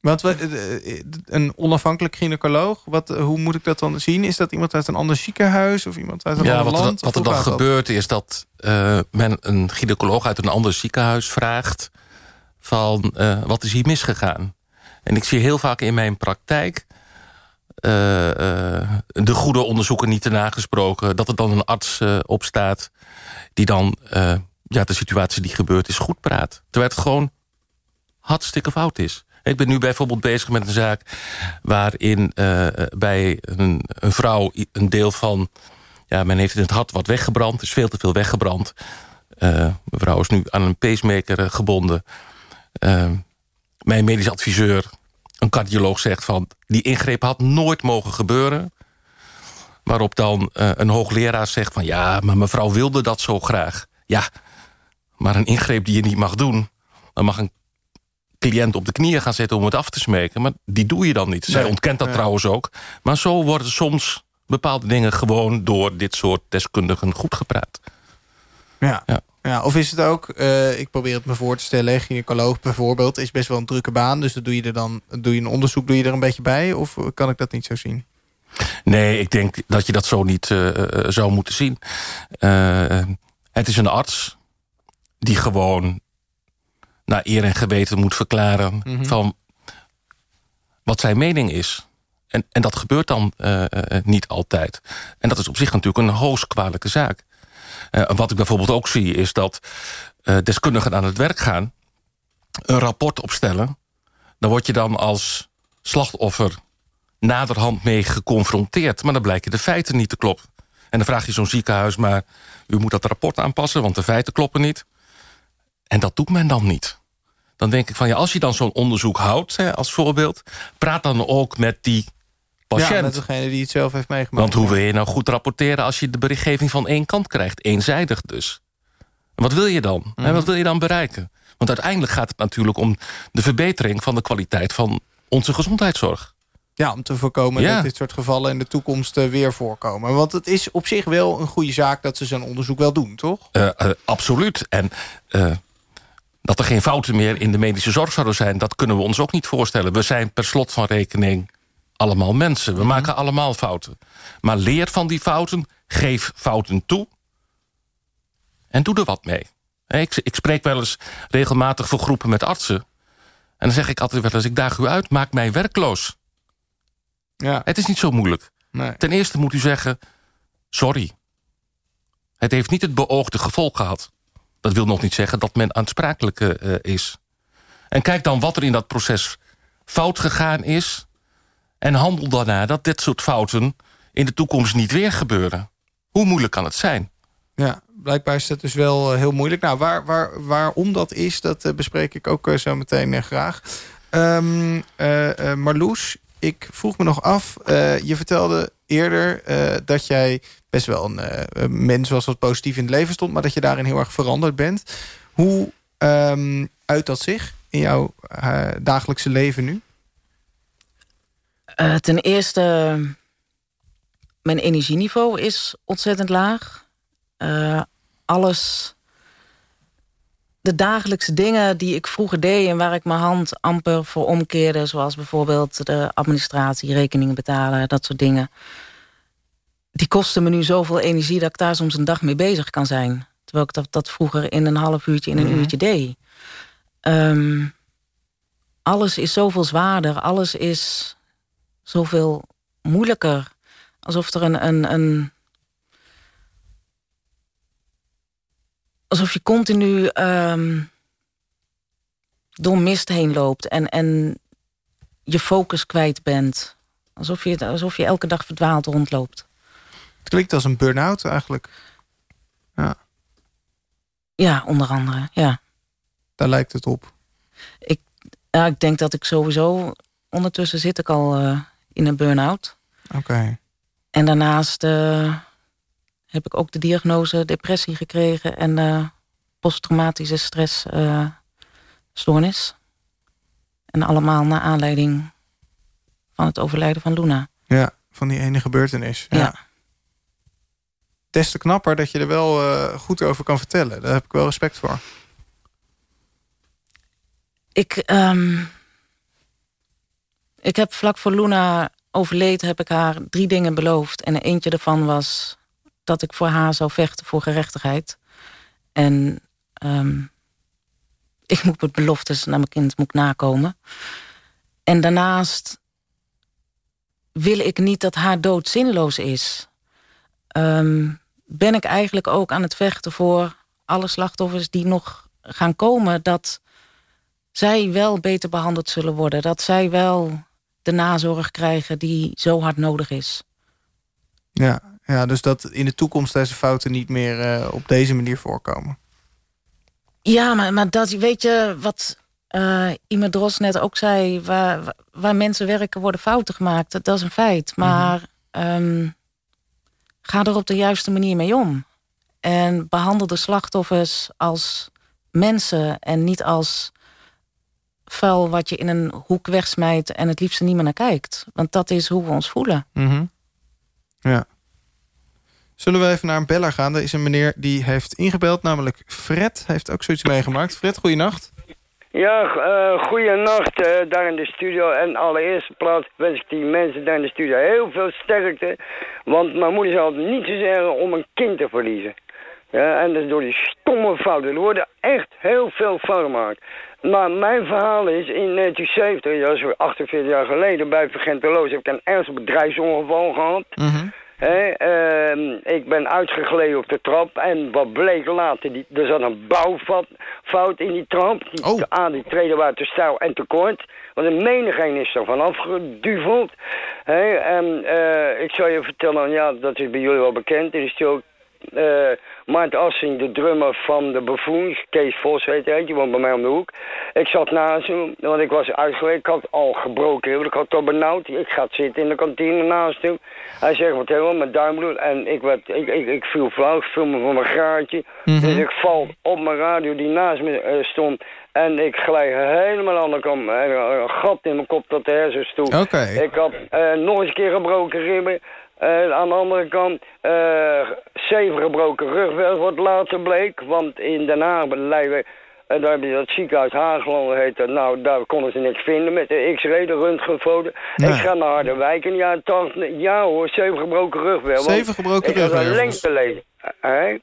eh, eh, een onafhankelijk gynaecoloog, wat, eh, hoe moet ik dat dan zien? Is dat iemand uit een ander ziekenhuis of iemand uit een Ja, ander wat, er- land? wat Of er dan dat? gebeurt is dat eh, men een gynaecoloog uit een ander ziekenhuis vraagt... van eh, wat is hier misgegaan? En ik zie heel vaak in mijn praktijk... eh, eh, de goede onderzoeken niet te nagesproken... dat er dan een arts eh, opstaat die dan ja, de situatie die gebeurd is goed praat. Terwijl het gewoon hartstikke fout is. Ik ben nu bijvoorbeeld bezig met een zaak... waarin bij een, een vrouw een deel van... Ja, men heeft in het hart wat weggebrand. Is veel te veel weggebrand. Mevrouw is nu aan een pacemaker gebonden. Mijn medisch adviseur, een cardioloog, zegt van... die ingreep had nooit mogen gebeuren. Waarop dan eh, een hoogleraar zegt van... ja, maar mevrouw wilde dat zo graag. Ja, maar een ingreep die je niet mag doen... dan mag een cliënt op de knieën gaan zetten om het af te smeken. Maar die doe je dan niet. Zij Nee, ontkent dat nee. trouwens ook. Maar zo worden soms bepaalde dingen gewoon... door dit soort deskundigen goed gepraat. Ja. Ja. Ja, of is het ook, eh, ik probeer het me voor te stellen, gynaecoloog bijvoorbeeld, is best wel een drukke baan. Dus dan doe je er dan, doe je een onderzoek, doe je er een beetje bij? Of kan ik dat niet zo zien? Nee, ik denk dat je dat zo niet eh, eh, zou moeten zien. Het is een arts die gewoon naar eer en geweten moet verklaren... Mhm. van wat zijn mening is. En, en dat gebeurt dan niet altijd. En dat is op zich natuurlijk een hoogst kwalijke zaak. Eh, wat ik bijvoorbeeld ook zie is dat eh, deskundigen aan het werk gaan... een rapport opstellen. Dan word je dan als slachtoffer naderhand mee geconfronteerd. Maar dan blijken de feiten niet te kloppen. En dan vraag je zo'n ziekenhuis, maar u moet dat rapport aanpassen... want de feiten kloppen niet. En dat doet men dan niet. Dan denk ik van, ja, als je dan zo'n onderzoek houdt, hè, als voorbeeld... praat dan ook met die patiënt. Ja, met degene die het zelf heeft meegemaakt. Want hoe wil je nou goed rapporteren als je de berichtgeving van één kant krijgt? Eenzijdig dus. En wat wil je dan? Mhm. En wat wil je dan bereiken? Want uiteindelijk gaat het natuurlijk om de verbetering van de kwaliteit van onze gezondheidszorg. Ja, om te voorkomen Ja. dat dit soort gevallen in de toekomst eh, weer voorkomen. Want het is op zich wel een goede zaak dat ze zo'n onderzoek wel doen, toch? Eh, eh, absoluut. En dat er geen fouten meer in de medische zorg zouden zijn... dat kunnen we ons ook niet voorstellen. We zijn per slot van rekening allemaal mensen. We maken allemaal fouten. Maar leer van die fouten, geef fouten toe... en doe er wat mee. Ik, ik spreek wel eens regelmatig voor groepen met artsen... en dan zeg ik altijd wel eens, ik daag u uit, maak mij werkloos. Ja, Het is niet zo moeilijk. nee. Ten eerste moet u zeggen, sorry. Het heeft niet het beoogde gevolg gehad. Dat wil nog niet zeggen dat men aansprakelijk eh, is. En kijk dan wat er in dat proces fout gegaan is... en handel daarna dat dit soort fouten in de toekomst niet weer gebeuren. Hoe moeilijk kan het zijn? Ja, blijkbaar is dat dus wel eh, heel moeilijk. Nou, waar, waar, waarom dat is, dat eh, bespreek ik ook eh, zo meteen graag. Eh, eh, Marloes, ik vroeg me nog af. je vertelde eerder dat jij best wel een, mens was wat positief in het leven stond... maar dat je daarin heel erg veranderd bent. Hoe ehm, uit dat zich in jouw dagelijkse leven nu? Eh, ten eerste, mijn energieniveau is ontzettend laag. Eh, alles, de dagelijkse dingen die ik vroeger deed... en waar ik mijn hand amper voor omkeerde... zoals bijvoorbeeld de administratie, rekeningen betalen, dat soort dingen... die kosten me nu zoveel energie dat ik daar soms een dag mee bezig kan zijn. Terwijl ik dat, dat vroeger in een half uurtje, in een Mhm. uurtje deed. Ehm, alles is zoveel zwaarder, alles is zoveel moeilijker. Alsof er een, een, een alsof je continu ehm, door mist heen loopt en, en je focus kwijt bent. Alsof je, alsof je elke dag verdwaald rondloopt. Het klinkt als een burn-out eigenlijk. Ja, onder andere, ja. Daar lijkt het op. Ja, ik denk dat ik sowieso ondertussen zit ik al eh, in een burn-out. Oké. En daarnaast eh, heb ik ook de diagnose depressie gekregen... en eh, posttraumatische stressstoornis. en allemaal naar aanleiding van het overlijden van Luna. Ja, van die ene gebeurtenis. Ja. Ja. Des te knapper dat je er wel eh, goed over kan vertellen. Daar heb ik wel respect voor. Ik, ehm, ik heb vlak voor Luna overleed, heb ik haar drie dingen beloofd. En eentje daarvan was dat ik voor haar zou vechten voor gerechtigheid. En ehm, ik moet mijn beloftes naar mijn kind moet nakomen. En daarnaast wil ik niet dat haar dood zinloos is. Ehm, ben ik eigenlijk ook aan het vechten voor alle slachtoffers die nog gaan komen... dat zij wel beter behandeld zullen worden. Dat zij wel de nazorg krijgen die zo hard nodig is. Ja, ja dus dat in de toekomst deze fouten niet meer eh, op deze manier voorkomen. Ja, maar, maar dat, weet je wat eh Ime Dros net ook zei... Waar, waar- mensen werken worden fouten gemaakt. Dat, dat is een feit. Maar ehm, ga er op de juiste manier mee om. En behandel de slachtoffers als mensen... en niet als vuil wat je in een hoek wegsmijt... en het liefst er niet meer naar kijkt. Want dat is hoe we ons voelen. Mhm. Ja. Zullen we even naar een beller gaan? Er is een meneer die heeft ingebeld, namelijk Fred. Heeft ook zoiets meegemaakt. Fred, goeienacht. Ja, uh, goeienacht eh, daar in de studio. En allereerste plaats wens ik die mensen daar in de studio heel veel sterkte. Want mijn moeder zou het niet zo zeggen om een kind te verliezen. Ja, en dus door die stomme fouten. Er worden echt heel veel fouten gemaakt. Maar mijn verhaal is, in 1970, dat is weer 48 jaar geleden... bij Vergenteloos heb ik een ernstig bedrijfsongeval gehad... Hè, ehm, ik ben uitgegleden op de trap en wat bleek later, die, er zat een bouwfout in die trap. Die, Oh. Aan die treden waren te stijl en te kort. Want een menigeen is er vanaf geduveld. En eh, ik zou je vertellen, ja, dat is bij jullie wel bekend. Er is ook eh Maarten Assing, de drummer van de Buffoons. Kees Vos heet hij, die woont bij mij om de hoek. Ik zat naast hem, want ik was uitgewerkt. Ik had al gebroken ik had al benauwd. Ik ga zitten in de kantine naast hem. Hij zegt, wat helemaal met duimbloed. En ik, werd, ik, ik, ik viel flauw, ik viel me van mijn graadje. Dus ik val op mijn radio die naast me eh, stond. En ik glij helemaal aan de kant. Eh, een gat in mijn kop tot de hersens toe. Ik had nog eens een keer gebroken ribben. Eh, aan de andere kant, eh zeven gebroken rugwervel, wat later bleek. Want in Den Haag, Leiden, en daar heb je dat ziekenhuis Haagland heet dat. Nou, daar konden ze niks vinden met de x-ray, de röntgenfoto. Ik ga naar Harderwijk de jaren 80. Ja hoor, zeven gebroken rugwervel. Zeven gebroken rugwervels. lengteleden. Hè?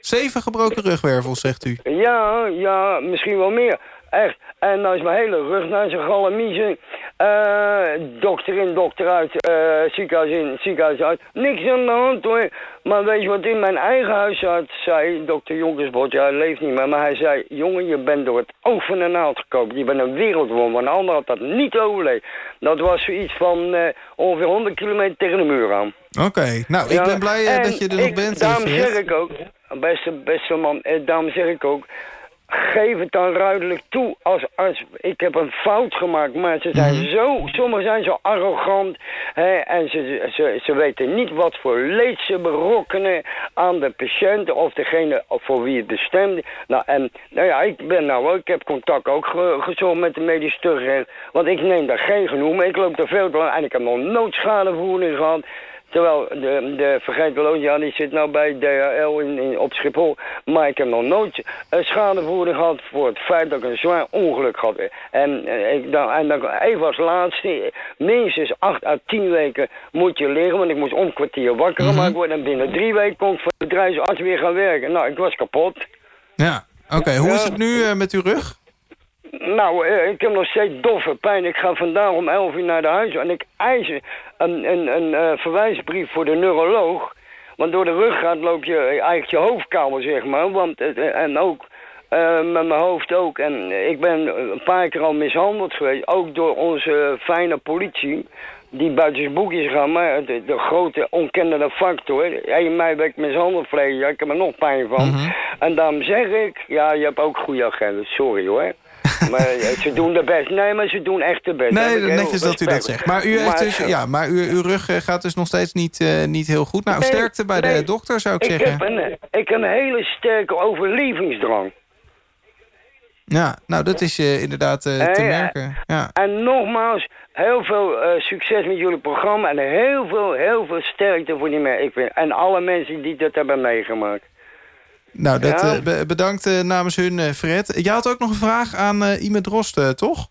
Zeven gebroken rugwervels, zegt u. Ja, ja, misschien wel meer. Echt. En nou is mijn hele rug naar zijn galamiezen. Eh dokter in, dokter uit, eh, ziekenhuis in, ziekenhuis uit. Niks aan de hand hoor. Maar weet je wat in mijn eigen huisarts zei, dokter Jonkersbot, ja hij leeft niet meer. Maar hij zei, jongen je bent door het oog van de naald gekomen. Je bent een wereldwonder. Een ander had dat niet overleefd. Dat was zoiets van eh, ongeveer 100 kilometer tegen de muur aan. Oké, nou, ik ben blij dat je er nog bent, Daarom zeg ik ook, beste, beste man, daarom zeg ik ook... Geef het dan ruidelijk toe als arts. Ik heb een fout gemaakt, maar ze zijn Mhm. zo... Sommigen zijn zo arrogant. Hè, en ze, ze, ze weten niet wat voor leed ze berokkenen aan de patiënt... of degene voor wie het bestemd is. Nou, en nou ja, ik ben nou ook... Ik heb contact ook ge- gezocht met de medisch terugrecht. Want ik neem daar geen genoeg mee. Ik loop er veel te lang en ik heb nog nooit schadevergoeding gehad... Terwijl de, de vergeetloos, ja, die zit nou bij DHL in, in, op Schiphol. Maar ik heb nog nooit een schadevergoeding gehad voor het feit dat ik een zwaar ongeluk had. En, eh, ik, dan, en dan even als laatste, minstens acht à tien weken moet je liggen. Want ik moest om kwartier wakker gemaakt worden. En binnen drie weken kon ik voor de bedrijfsarts weer gaan werken. Nou, ik was kapot. Ja, oké. Hoe is het nu eh, met uw rug? Nou, eh, ik heb nog steeds doffe pijn. Ik ga vandaag om 11 uur naar de huis en ik eis een, een, een eh, verwijsbrief voor de neuroloog. Want door de ruggraat loop je eigenlijk je hoofdkamer, zeg maar. Want, eh, en ook met mijn hoofd ook. En ik ben een paar keer al mishandeld geweest. Ook door onze fijne politie. Die buiten boekjes gaan. Maar de, de grote onkennende factor. 1 mei ben ik mishandeld verleden jaar. Ik heb er nog pijn van. En daarom zeg ik... Ja, je hebt ook goede agenten. Sorry hoor. maar eh, ze doen de best. Nee, maar ze doen echt de best. Nee, netjes dat u dat zegt. Maar, u heeft Maar, dus, ja, maar uw, uw rug eh, gaat dus nog steeds niet, eh, niet heel goed. Nou, Nee, sterkte bij de dokter, zou ik, Ik zeggen. heb, een, ik heb een hele sterke overlevingsdrang. Ja, nou, dat is inderdaad te merken. Ja. En nogmaals, heel veel succes met jullie programma. En heel veel, heel veel sterkte voor die mensen. En alle mensen die dat hebben meegemaakt. Nou, dat, Ja. eh, be- bedankt eh, namens hun, eh, Fred. Je had ook nog een vraag aan eh Ime Drost, toch?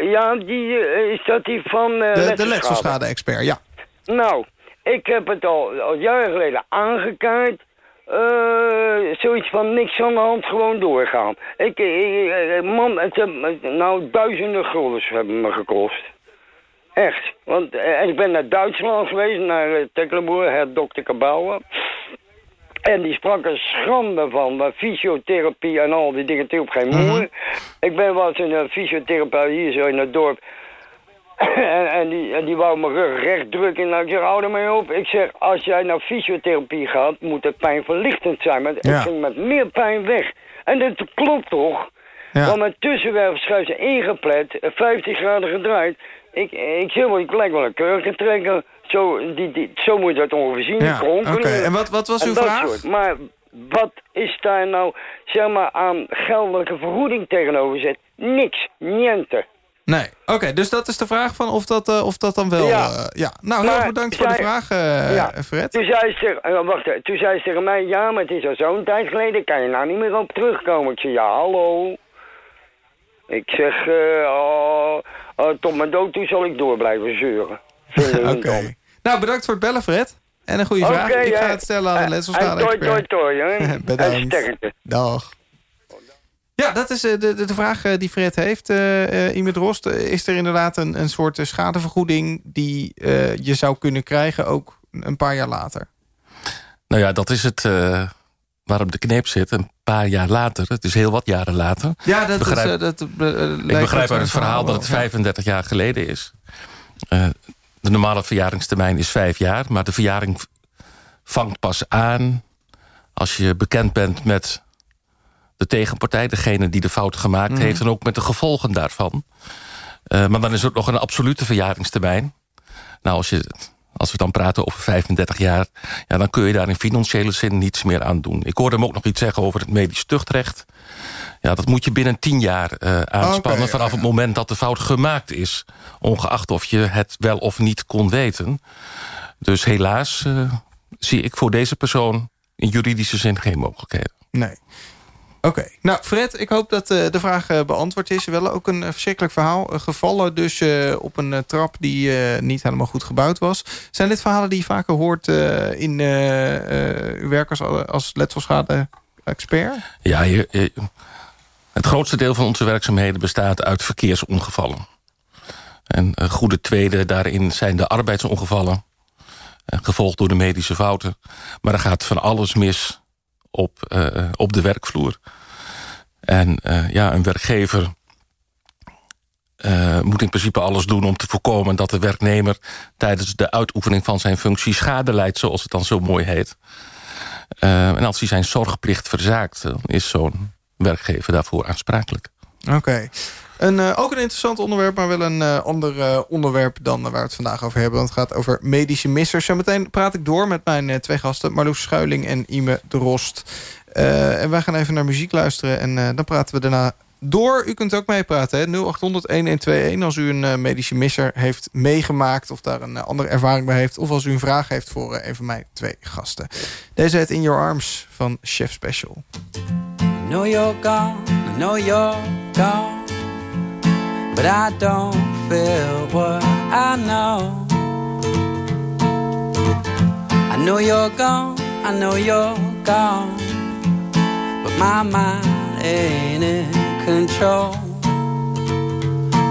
Ja, die, is dat die van De, de letselschade? letselschade-expert, ja. Nou, ik heb het al, al jaren geleden aangekaart. Eh, zoiets van niks aan de hand, gewoon doorgaan. Ik, man, het, nou, duizenden guldens hebben me gekost. Echt. Want en ik ben naar Duitsland geweest, naar uh, Tecklenburg, het dokter Kabouwen. En die sprak er schande van, maar fysiotherapie en al die dingen, hielp geen moer. Ik ben wel eens een fysiotherapeut hier zo in het dorp. En, en, die, en die wou mijn rug recht drukken. Nou, ik zeg, hou er mee op. Ik zeg, als jij naar fysiotherapie gaat, moet het pijnverlichtend zijn. Maar Ja. ik ging met meer pijn weg. En dat klopt toch? Ja. Want mijn tussenwervelschuif is ingeplet, eh, 15 graden gedraaid. Ik, ik zeg wel, ik lijk wel een kurken trekken. Zo, die, die, zo moet je dat ongeveer zien, Ja, oké. En wat- wat was uw vraag? soort. Maar wat is daar nou, zeg maar, aan geldelijke vergoeding tegenover zet? Niks, niente. Nee, oké, dus dat is de vraag van of dat, eh, of dat dan wel... Ja. eh, ja. Nou, heel Maar bedankt voor de vraag, eh, Ja. Fred. Toen zei, ze tegen, eh, wacht, toen zei ze tegen mij, ja, maar het is al zo'n tijd geleden, kan je nou niet meer op terugkomen? Ik zei, ja, hallo. Ik zeg, eh, oh, tot mijn dood toe zal ik door blijven zeuren. Oké. Nou, bedankt voor het bellen, Fred. En een goede vraag. Oké, Ik ga het stellen aan de letselschade-expert. En toi, toi, Bedankt. Dag. Ja, dat is eh, de, de, de vraag eh, die Fred heeft, eh uh, Imed Rost. Is er inderdaad een, een soort schadevergoeding... die eh, je zou kunnen krijgen, ook een paar jaar later? Nou ja, dat is het uh, waarom de kneep zit. Een paar jaar later, het is heel wat jaren later. Ja, dat begrijp, is... Uh, dat, uh, ik begrijp uit het verhaal dat het 35 jaar geleden is. Uh, de normale verjaringstermijn is vijf jaar. Maar de verjaring vangt pas aan als je bekend bent met de tegenpartij. Degene die de fout gemaakt mm. heeft en ook met de gevolgen daarvan. Maar dan is er nog een absolute verjaringstermijn. Nou, als je als we dan praten over 35 jaar... Ja, dan kun je daar in financiële zin niets meer aan doen. Ik hoorde hem ook nog iets zeggen over het medisch tuchtrecht. Ja, dat moet je binnen 10 jaar uh, aanspannen... Okay, vanaf ja, het moment dat de fout gemaakt is. Ongeacht of je het wel of niet kon weten. Dus helaas uh, zie ik voor deze persoon... in juridische zin geen mogelijkheden. Nee. Oké, nou Fred, ik hoop dat uh, de vraag uh, beantwoord is. Wel ook een uh, verschrikkelijk verhaal. gevallen dus op een trap die niet helemaal goed gebouwd was. Zijn dit verhalen die je vaker hoort in uw werk als, als letselschade-expert? Ja, je, het grootste deel van onze werkzaamheden bestaat uit verkeersongevallen. En een goede tweede daarin zijn de arbeidsongevallen. Gevolgd door de medische fouten. Maar er gaat van alles mis op, uh, op de werkvloer. En uh, ja, een werkgever moet in principe alles doen om te voorkomen... dat de werknemer tijdens de uitoefening van zijn functie schade leidt... zoals het dan zo mooi heet. en als hij zijn zorgplicht verzaakt... dan is zo'n werkgever daarvoor aansprakelijk. Oké. Een, uh, ook een interessant onderwerp, maar wel een uh, ander uh, onderwerp dan waar we het vandaag over hebben. Want het gaat over medische missers. Zometeen praat ik door met mijn twee gasten, Marloes Schuiling en Ime de Rost. en wij gaan even naar muziek luisteren en dan praten we daarna door. U kunt ook meepraten, 0800-1121 als u een medische misser heeft meegemaakt... of daar een andere ervaring bij heeft... of als u een vraag heeft voor een van mijn twee gasten. Deze heet In Your Arms van Chef Special. Know you're gone, I know gone But I don't feel what I know. I know you're gone, I know you're gone. But my mind ain't in control.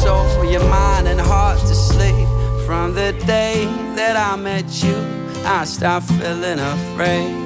Soul, your mind, and heart to sleep. From the day that I met you, I stopped feeling afraid.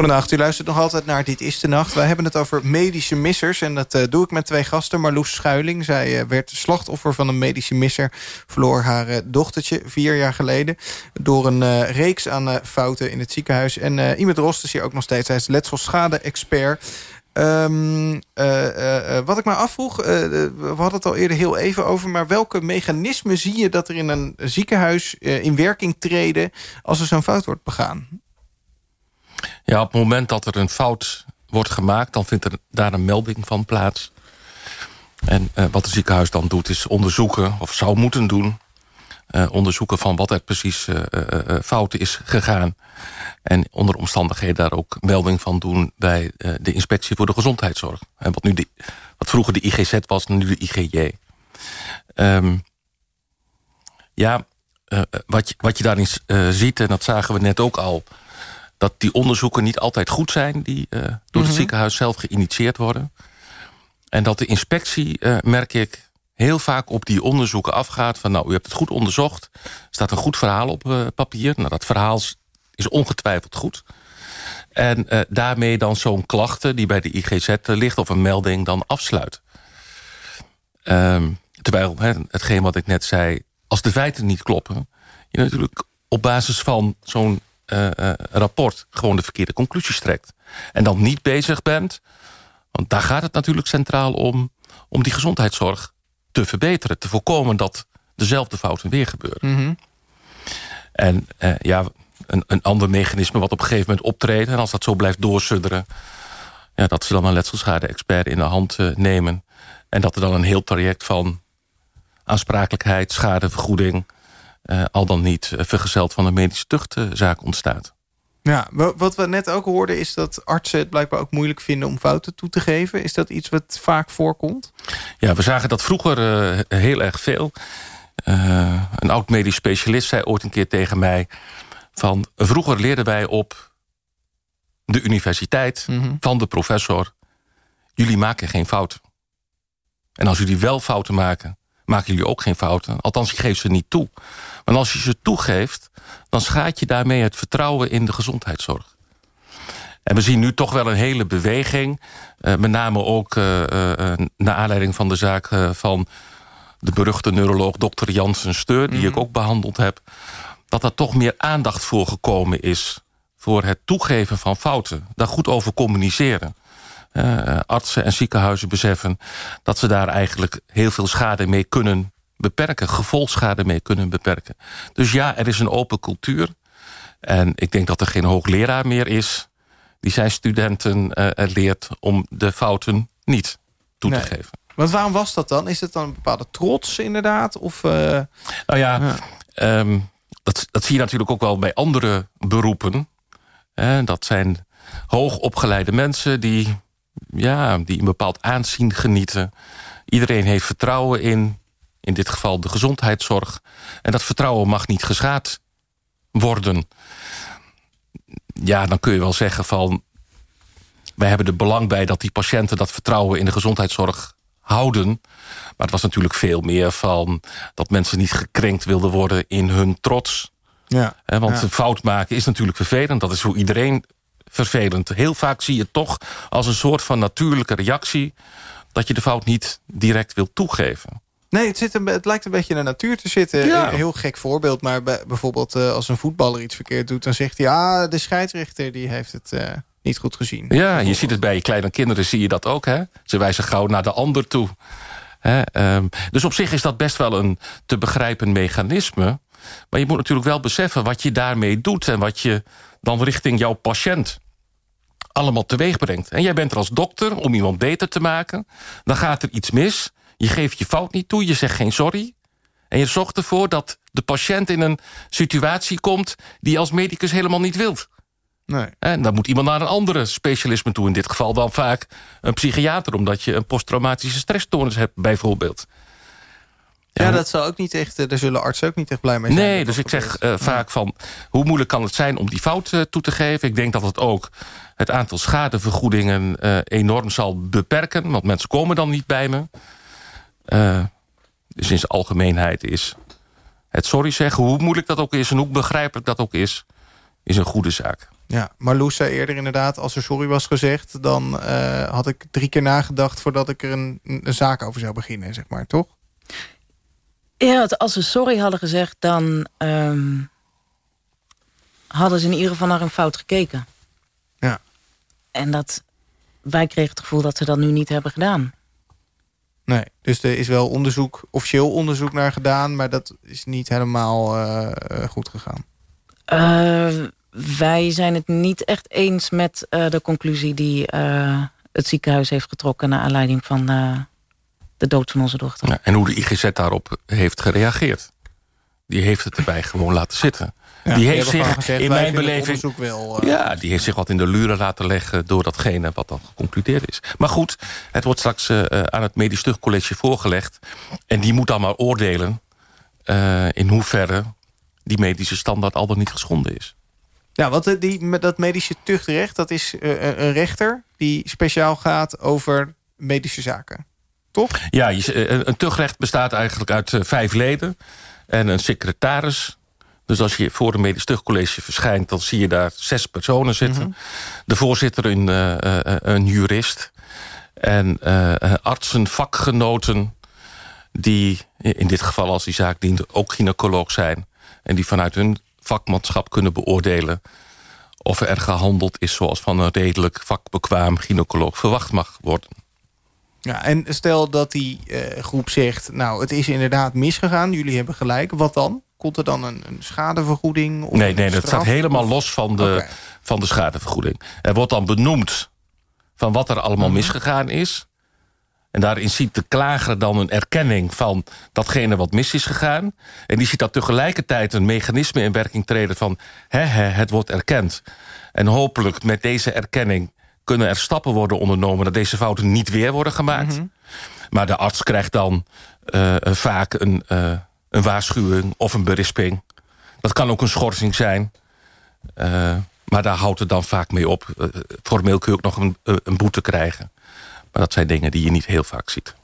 Goedenacht, u luistert nog altijd naar Dit is de Nacht. Wij hebben het over medische missers en dat eh, doe ik met twee gasten. Marloes Schuiling, zij eh, werd slachtoffer van een medische misser... verloor haar eh, dochtertje vier jaar geleden... door een reeks aan fouten in het ziekenhuis. En Imet Rost is hier ook nog steeds. Hij is letselschade-expert. Ehm, eh, eh, eh, wat ik me afvroeg, we hadden het al eerder heel even over... maar welke mechanismen zie je dat er in een ziekenhuis in werking treden... als er zo'n fout wordt begaan? Ja, op het moment dat er een fout wordt gemaakt... dan vindt er daar een melding van plaats. En eh, wat het ziekenhuis dan doet is onderzoeken... of zou moeten doen... eh, onderzoeken van wat er precies eh, fout is gegaan. En onder omstandigheden daar ook melding van doen... bij de inspectie voor de gezondheidszorg. En wat, nu de, wat vroeger de IGZ was, nu de IGJ. Ehm, ja, wat, je, wat je daarin ziet, en dat zagen we net ook al... dat die onderzoeken niet altijd goed zijn... die eh, door het ziekenhuis zelf geïnitieerd worden. En dat de inspectie, eh, merk ik, heel vaak op die onderzoeken afgaat... van nou, u hebt het goed onderzocht. Er staat een goed verhaal op eh, papier. Nou, dat verhaal is- ongetwijfeld goed. En daarmee dan zo'n klachten die bij de IGZ ligt... of een melding dan afsluit. Ehm, terwijl, hè, hetgeen wat ik net zei... als de feiten niet kloppen... je natuurlijk op basis van zo'n rapport... gewoon de verkeerde conclusies trekt. En dan niet bezig bent... want daar gaat het natuurlijk centraal om... om die gezondheidszorg te verbeteren. Te voorkomen dat dezelfde fouten weer gebeuren. En eh, ja, een, een ander mechanisme wat op een gegeven moment optreedt... en als dat zo blijft doorsudderen... Ja, dat ze dan een letselschade-expert in de hand eh, nemen... en dat er dan een heel traject van aansprakelijkheid, schadevergoeding... eh, al dan niet eh, vergezeld van een medische tuchtzaak ontstaat. Ja, wa- wat we net ook hoorden is dat artsen het blijkbaar ook moeilijk vinden om fouten toe te geven. Is dat iets wat vaak voorkomt? Ja, we zagen dat vroeger eh, heel erg veel. Een oud medisch specialist zei ooit een keer tegen mij... van vroeger leerden wij op de universiteit van de professor... jullie maken geen fouten. En als jullie wel fouten maken, maken jullie ook geen fouten. Althans, je geeft ze niet toe. Maar als je ze toegeeft, dan schaadt je daarmee het vertrouwen in de gezondheidszorg. En we zien nu toch wel een hele beweging. eh, met name ook eh, naar aanleiding van de zaak van de beruchte neuroloog dokter Jansen Steur... die ik ook behandeld heb. Dat er toch meer aandacht voor gekomen is... voor het toegeven van fouten. Daar goed over communiceren. Eh, artsen en ziekenhuizen beseffen... dat ze daar eigenlijk heel veel schade mee kunnen beperken. Gevolgschade mee kunnen beperken. Dus ja, er is een open cultuur. En ik denk dat er geen hoogleraar meer is... die zijn studenten eh, eh, leert om de fouten niet toe Nee. te geven. Want waarom was dat dan? Is het dan een bepaalde trots inderdaad? Of, eh, Nou ja, ehm, dat, dat zie je natuurlijk ook wel bij andere beroepen. Dat zijn hoogopgeleide mensen die, ja, die een bepaald aanzien genieten. Iedereen heeft vertrouwen in, in dit geval de gezondheidszorg. En dat vertrouwen mag niet geschaad worden. Ja, dan kun je wel zeggen van... wij hebben er belang bij dat die patiënten dat vertrouwen in de gezondheidszorg houden. Maar het was natuurlijk veel meer van dat mensen niet gekrenkt wilden worden in hun trots. ja. Want Ja. fout maken is natuurlijk vervelend. Dat is voor iedereen vervelend. Heel vaak zie je het toch als een soort van natuurlijke reactie... dat je de fout niet direct wilt toegeven. Nee, het, zit een, het lijkt een beetje in de natuur te zitten. Ja. Een heel gek voorbeeld, maar bij- bijvoorbeeld eh, als een voetballer iets verkeerd doet... dan zegt hij, ah, de scheidsrechter die heeft het eh, niet goed gezien. Ja, je ziet het bij je kleine kinderen, zie je dat ook. Hè? Ze wijzen gauw naar de ander toe. Hè? ehm, dus op zich is dat best wel een te begrijpen mechanisme. Maar je moet natuurlijk wel beseffen wat je daarmee doet... en wat je dan richting jouw patiënt allemaal teweeg brengt. En jij bent er als dokter om iemand beter te maken. Dan gaat er iets mis. Je geeft je fout niet toe, je zegt geen sorry. En je zorgt ervoor dat de patiënt in een situatie komt... die je als medicus helemaal niet wilt. Nee. En dan moet iemand naar een andere specialisme toe. In dit geval dan vaak een psychiater... omdat je een posttraumatische stressstoornis hebt, bijvoorbeeld. Ja, dat zal ook niet echt, eh, daar zullen artsen ook niet echt blij mee zijn. Nee, dus ik zeg eh, vaak van... hoe moeilijk kan het zijn om die fout eh, toe te geven? Ik denk dat het ook het aantal schadevergoedingen enorm zal beperken. Want mensen komen dan niet bij me. Dus in zijn algemeenheid is het sorry zeggen... hoe moeilijk dat ook is en hoe begrijpelijk dat ook is... is een goede zaak. Ja, Marloes zei eerder inderdaad, als er sorry was gezegd... dan had ik drie keer nagedacht voordat ik er een, een zaak over zou beginnen, zeg maar, toch? Ja, als ze sorry hadden gezegd, dan ehm, hadden ze in ieder geval naar een fout gekeken. Ja. En dat, wij kregen het gevoel dat ze dat nu niet hebben gedaan. Nee, dus er is wel onderzoek, officieel onderzoek naar gedaan... maar dat is niet helemaal eh, eh, goed gegaan. Eh, wij zijn het niet echt eens met de conclusie die het ziekenhuis heeft getrokken... naar aanleiding van de dood van onze dochter. Ja, en hoe de IGZ daarop heeft gereageerd. Die heeft het erbij gewoon laten zitten. Ja, die heeft zich, gezegd, in mijn beleving... wel, eh, ja, die heeft zich wat in de luren laten leggen... door datgene wat dan geconcludeerd is. Maar goed, het wordt straks eh, eh, aan het Medisch Tuchtcollege voorgelegd. En die moet dan maar oordelen... eh, in hoeverre die medische standaard al dan niet geschonden is. Ja, want die, met dat medische tuchtrecht, dat is een rechter... die speciaal gaat over medische zaken. Toch? Ja, je, eh, een, tuchtrecht bestaat eigenlijk uit eh, vijf leden en een secretaris. Dus als je voor een medisch tuchtcollege verschijnt... dan zie je daar zes personen zitten. De voorzitter, een, eh, een jurist... en artsen, vakgenoten... die in dit geval als die zaak dient ook gynaecoloog zijn... en die vanuit hun vakmanschap kunnen beoordelen... of er gehandeld is zoals van een redelijk vakbekwaam gynaecoloog verwacht mag worden. Ja, en stel dat die eh, groep zegt... nou, het is inderdaad misgegaan, jullie hebben gelijk. Wat dan? Komt er dan een, een schadevergoeding? Of Nee, nee, dat staat helemaal los van de, van de schadevergoeding. Er wordt dan benoemd van wat er allemaal Mhm. misgegaan is. En daarin ziet de klager dan een erkenning van datgene wat mis is gegaan. En die ziet dat tegelijkertijd een mechanisme in werking treden van... hè, hè, het wordt erkend. En hopelijk met deze erkenning kunnen er stappen worden ondernomen... dat deze fouten niet weer worden gemaakt. Maar de arts krijgt dan uh, vaak een, uh, een waarschuwing of een berisping. Dat kan ook een schorsing zijn. Uh, maar daar houdt het dan vaak mee op. formeel kun je ook nog een, een boete krijgen. Maar dat zijn dingen die je niet heel vaak ziet.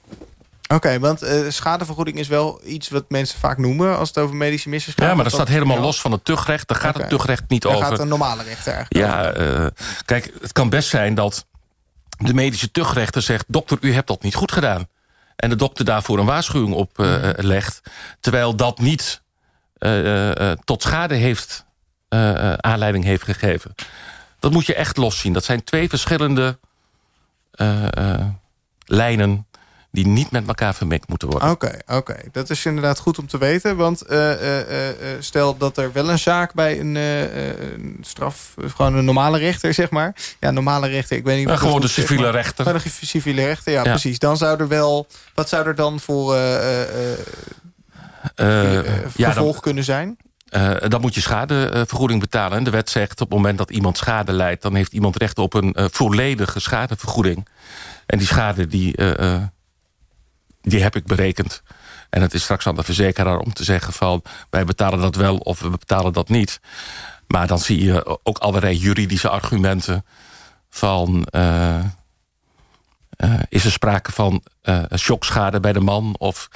Oké, okay, want uh, schadevergoeding is wel iets wat mensen vaak noemen... als het over medische missen gaat. Ja, maar dat staat helemaal los van het tuchtrecht. Daar gaat okay. het tuchtrecht niet Daar over. Daar gaat een normale rechter eigenlijk Ja, uh, kijk, het kan best zijn dat de medische tuchtrechter zegt... dokter, u hebt dat niet goed gedaan. En de dokter daarvoor een waarschuwing oplegt. Uh, legt, terwijl dat niet tot schade heeft, aanleiding heeft gegeven. Dat moet je echt loszien. Dat zijn twee verschillende lijnen die niet met elkaar vermengd moeten worden. Oké, okay, oké. Okay. Dat is inderdaad goed om te weten. Want uh, uh, uh, stel dat er wel een zaak bij een, een straf... gewoon een normale rechter, zeg maar. Ja, normale rechter, ik weet niet... Ja, gewoon de civiele zeg maar. rechter. Gewoon de civiele rechter, ja, ja, precies. Dan zou er wel... Wat zou er dan voor vervolg ja, kunnen zijn? Uh, dan moet je schadevergoeding betalen. De wet zegt op het moment dat iemand schade leidt... dan heeft iemand recht op een uh, volledige schadevergoeding. En die schade die, uh, die heb ik berekend. En het is straks aan de verzekeraar om te zeggen van... wij betalen dat wel of we betalen dat niet. Maar dan zie je ook allerlei juridische argumenten van... is er sprake van shockschade bij de man... of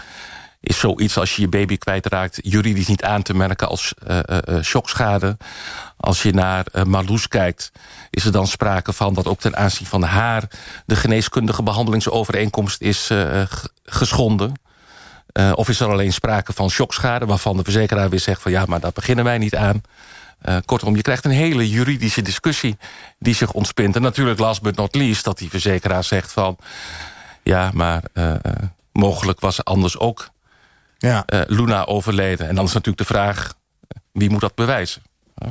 is zoiets als je je baby kwijtraakt... juridisch niet aan te merken als uh, shockschade. Als je naar uh, Marloes kijkt, is er dan sprake van... dat ook ten aanzien van haar de geneeskundige behandelingsovereenkomst is geschonden. of is er alleen sprake van shockschade... waarvan de verzekeraar weer zegt van ja, maar daar beginnen wij niet aan... kortom, je krijgt een hele juridische discussie die zich ontspint. En natuurlijk last but not least dat die verzekeraar zegt van... ja, maar mogelijk was er anders ook ja. Uh, Luna overleden. En dan is natuurlijk de vraag, wie moet dat bewijzen?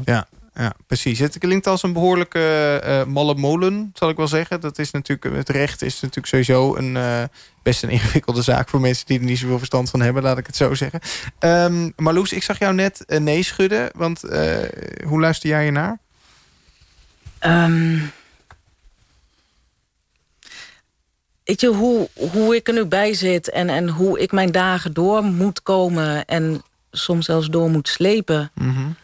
Ja, ja precies. Het klinkt als een behoorlijke uh, malle molen, zal ik wel zeggen. Dat is natuurlijk, het recht is natuurlijk sowieso een, uh, best een ingewikkelde zaak... voor mensen die er niet zoveel verstand van hebben, laat ik het zo zeggen. Um, Marloes, ik zag jou net nee schudden. Want hoe luister jij je naar? Um, weet je, hoe, hoe ik er nu bij zit en, en hoe ik mijn dagen door moet komen... en soms zelfs door moet slepen... Mm -hmm.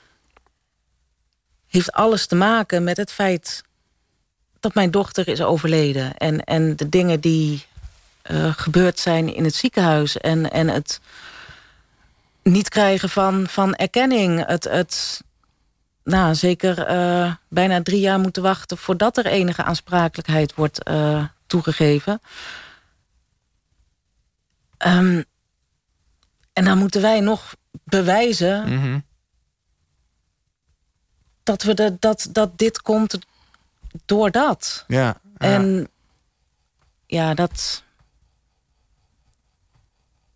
heeft alles te maken met het feit dat mijn dochter is overleden. En, en de dingen die uh, gebeurd zijn in het ziekenhuis. En, en het niet krijgen van, van erkenning. Het, het nou, zeker uh, bijna drie jaar moeten wachten... voordat er enige aansprakelijkheid wordt uh, toegegeven. Um, en dan moeten wij nog bewijzen... Mm -hmm. dat, we de, dat, dat dit komt door dat. Ja, ja. En ja, dat...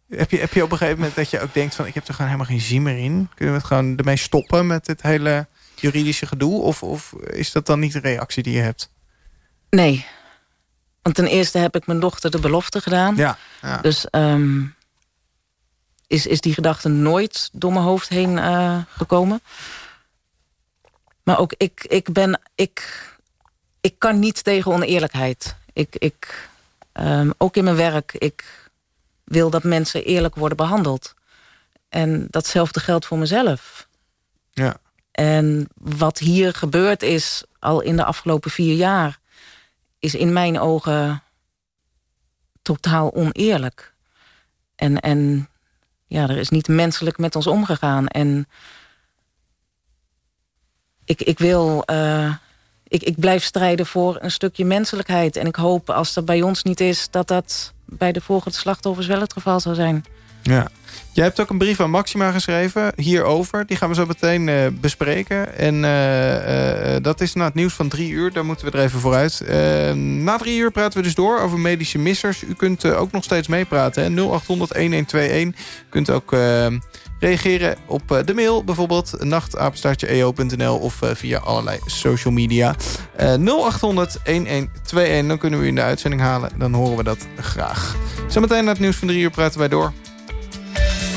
Heb je, heb je op een gegeven moment dat je ook denkt van... ik heb er gewoon helemaal geen zin meer in? Kunnen we het gewoon ermee stoppen met het hele juridische gedoe? Of, of is dat dan niet de reactie die je hebt? Nee, want ten eerste heb ik mijn dochter de belofte gedaan. Ja, ja. Dus um, is, is die gedachte nooit door mijn hoofd heen uh, gekomen. Maar ook ik, ik ben... Ik, ik kan niet tegen oneerlijkheid. Ik, ik, um, ook in mijn werk, ik wil dat mensen eerlijk worden behandeld. En datzelfde geldt voor mezelf. Ja. En wat hier gebeurd is, al in de afgelopen vier jaar is in mijn ogen totaal oneerlijk. En, en ja, er is niet menselijk met ons omgegaan. En ik, ik wil... Uh, ik, ik blijf strijden voor een stukje menselijkheid. En ik hoop, als dat bij ons niet is... dat dat bij de volgende slachtoffers wel het geval zal zijn. Ja. Jij hebt ook een brief aan Maxima geschreven hierover. Die gaan we zo meteen uh, bespreken. En uh, uh, dat is na het nieuws van drie uur. Daar moeten we er even vooruit. na drie uur praten we dus door over medische missers. U kunt ook nog steeds meepraten. 0800-1121. U kunt ook Reageren op eh, de mail bijvoorbeeld nachtapenstaartje.eo.nl of eh, via allerlei social media. Eh 0800 1121, dan kunnen we u in de uitzending halen. Dan horen we dat graag. Zometeen na het nieuws van drie uur praten wij door. Thank you.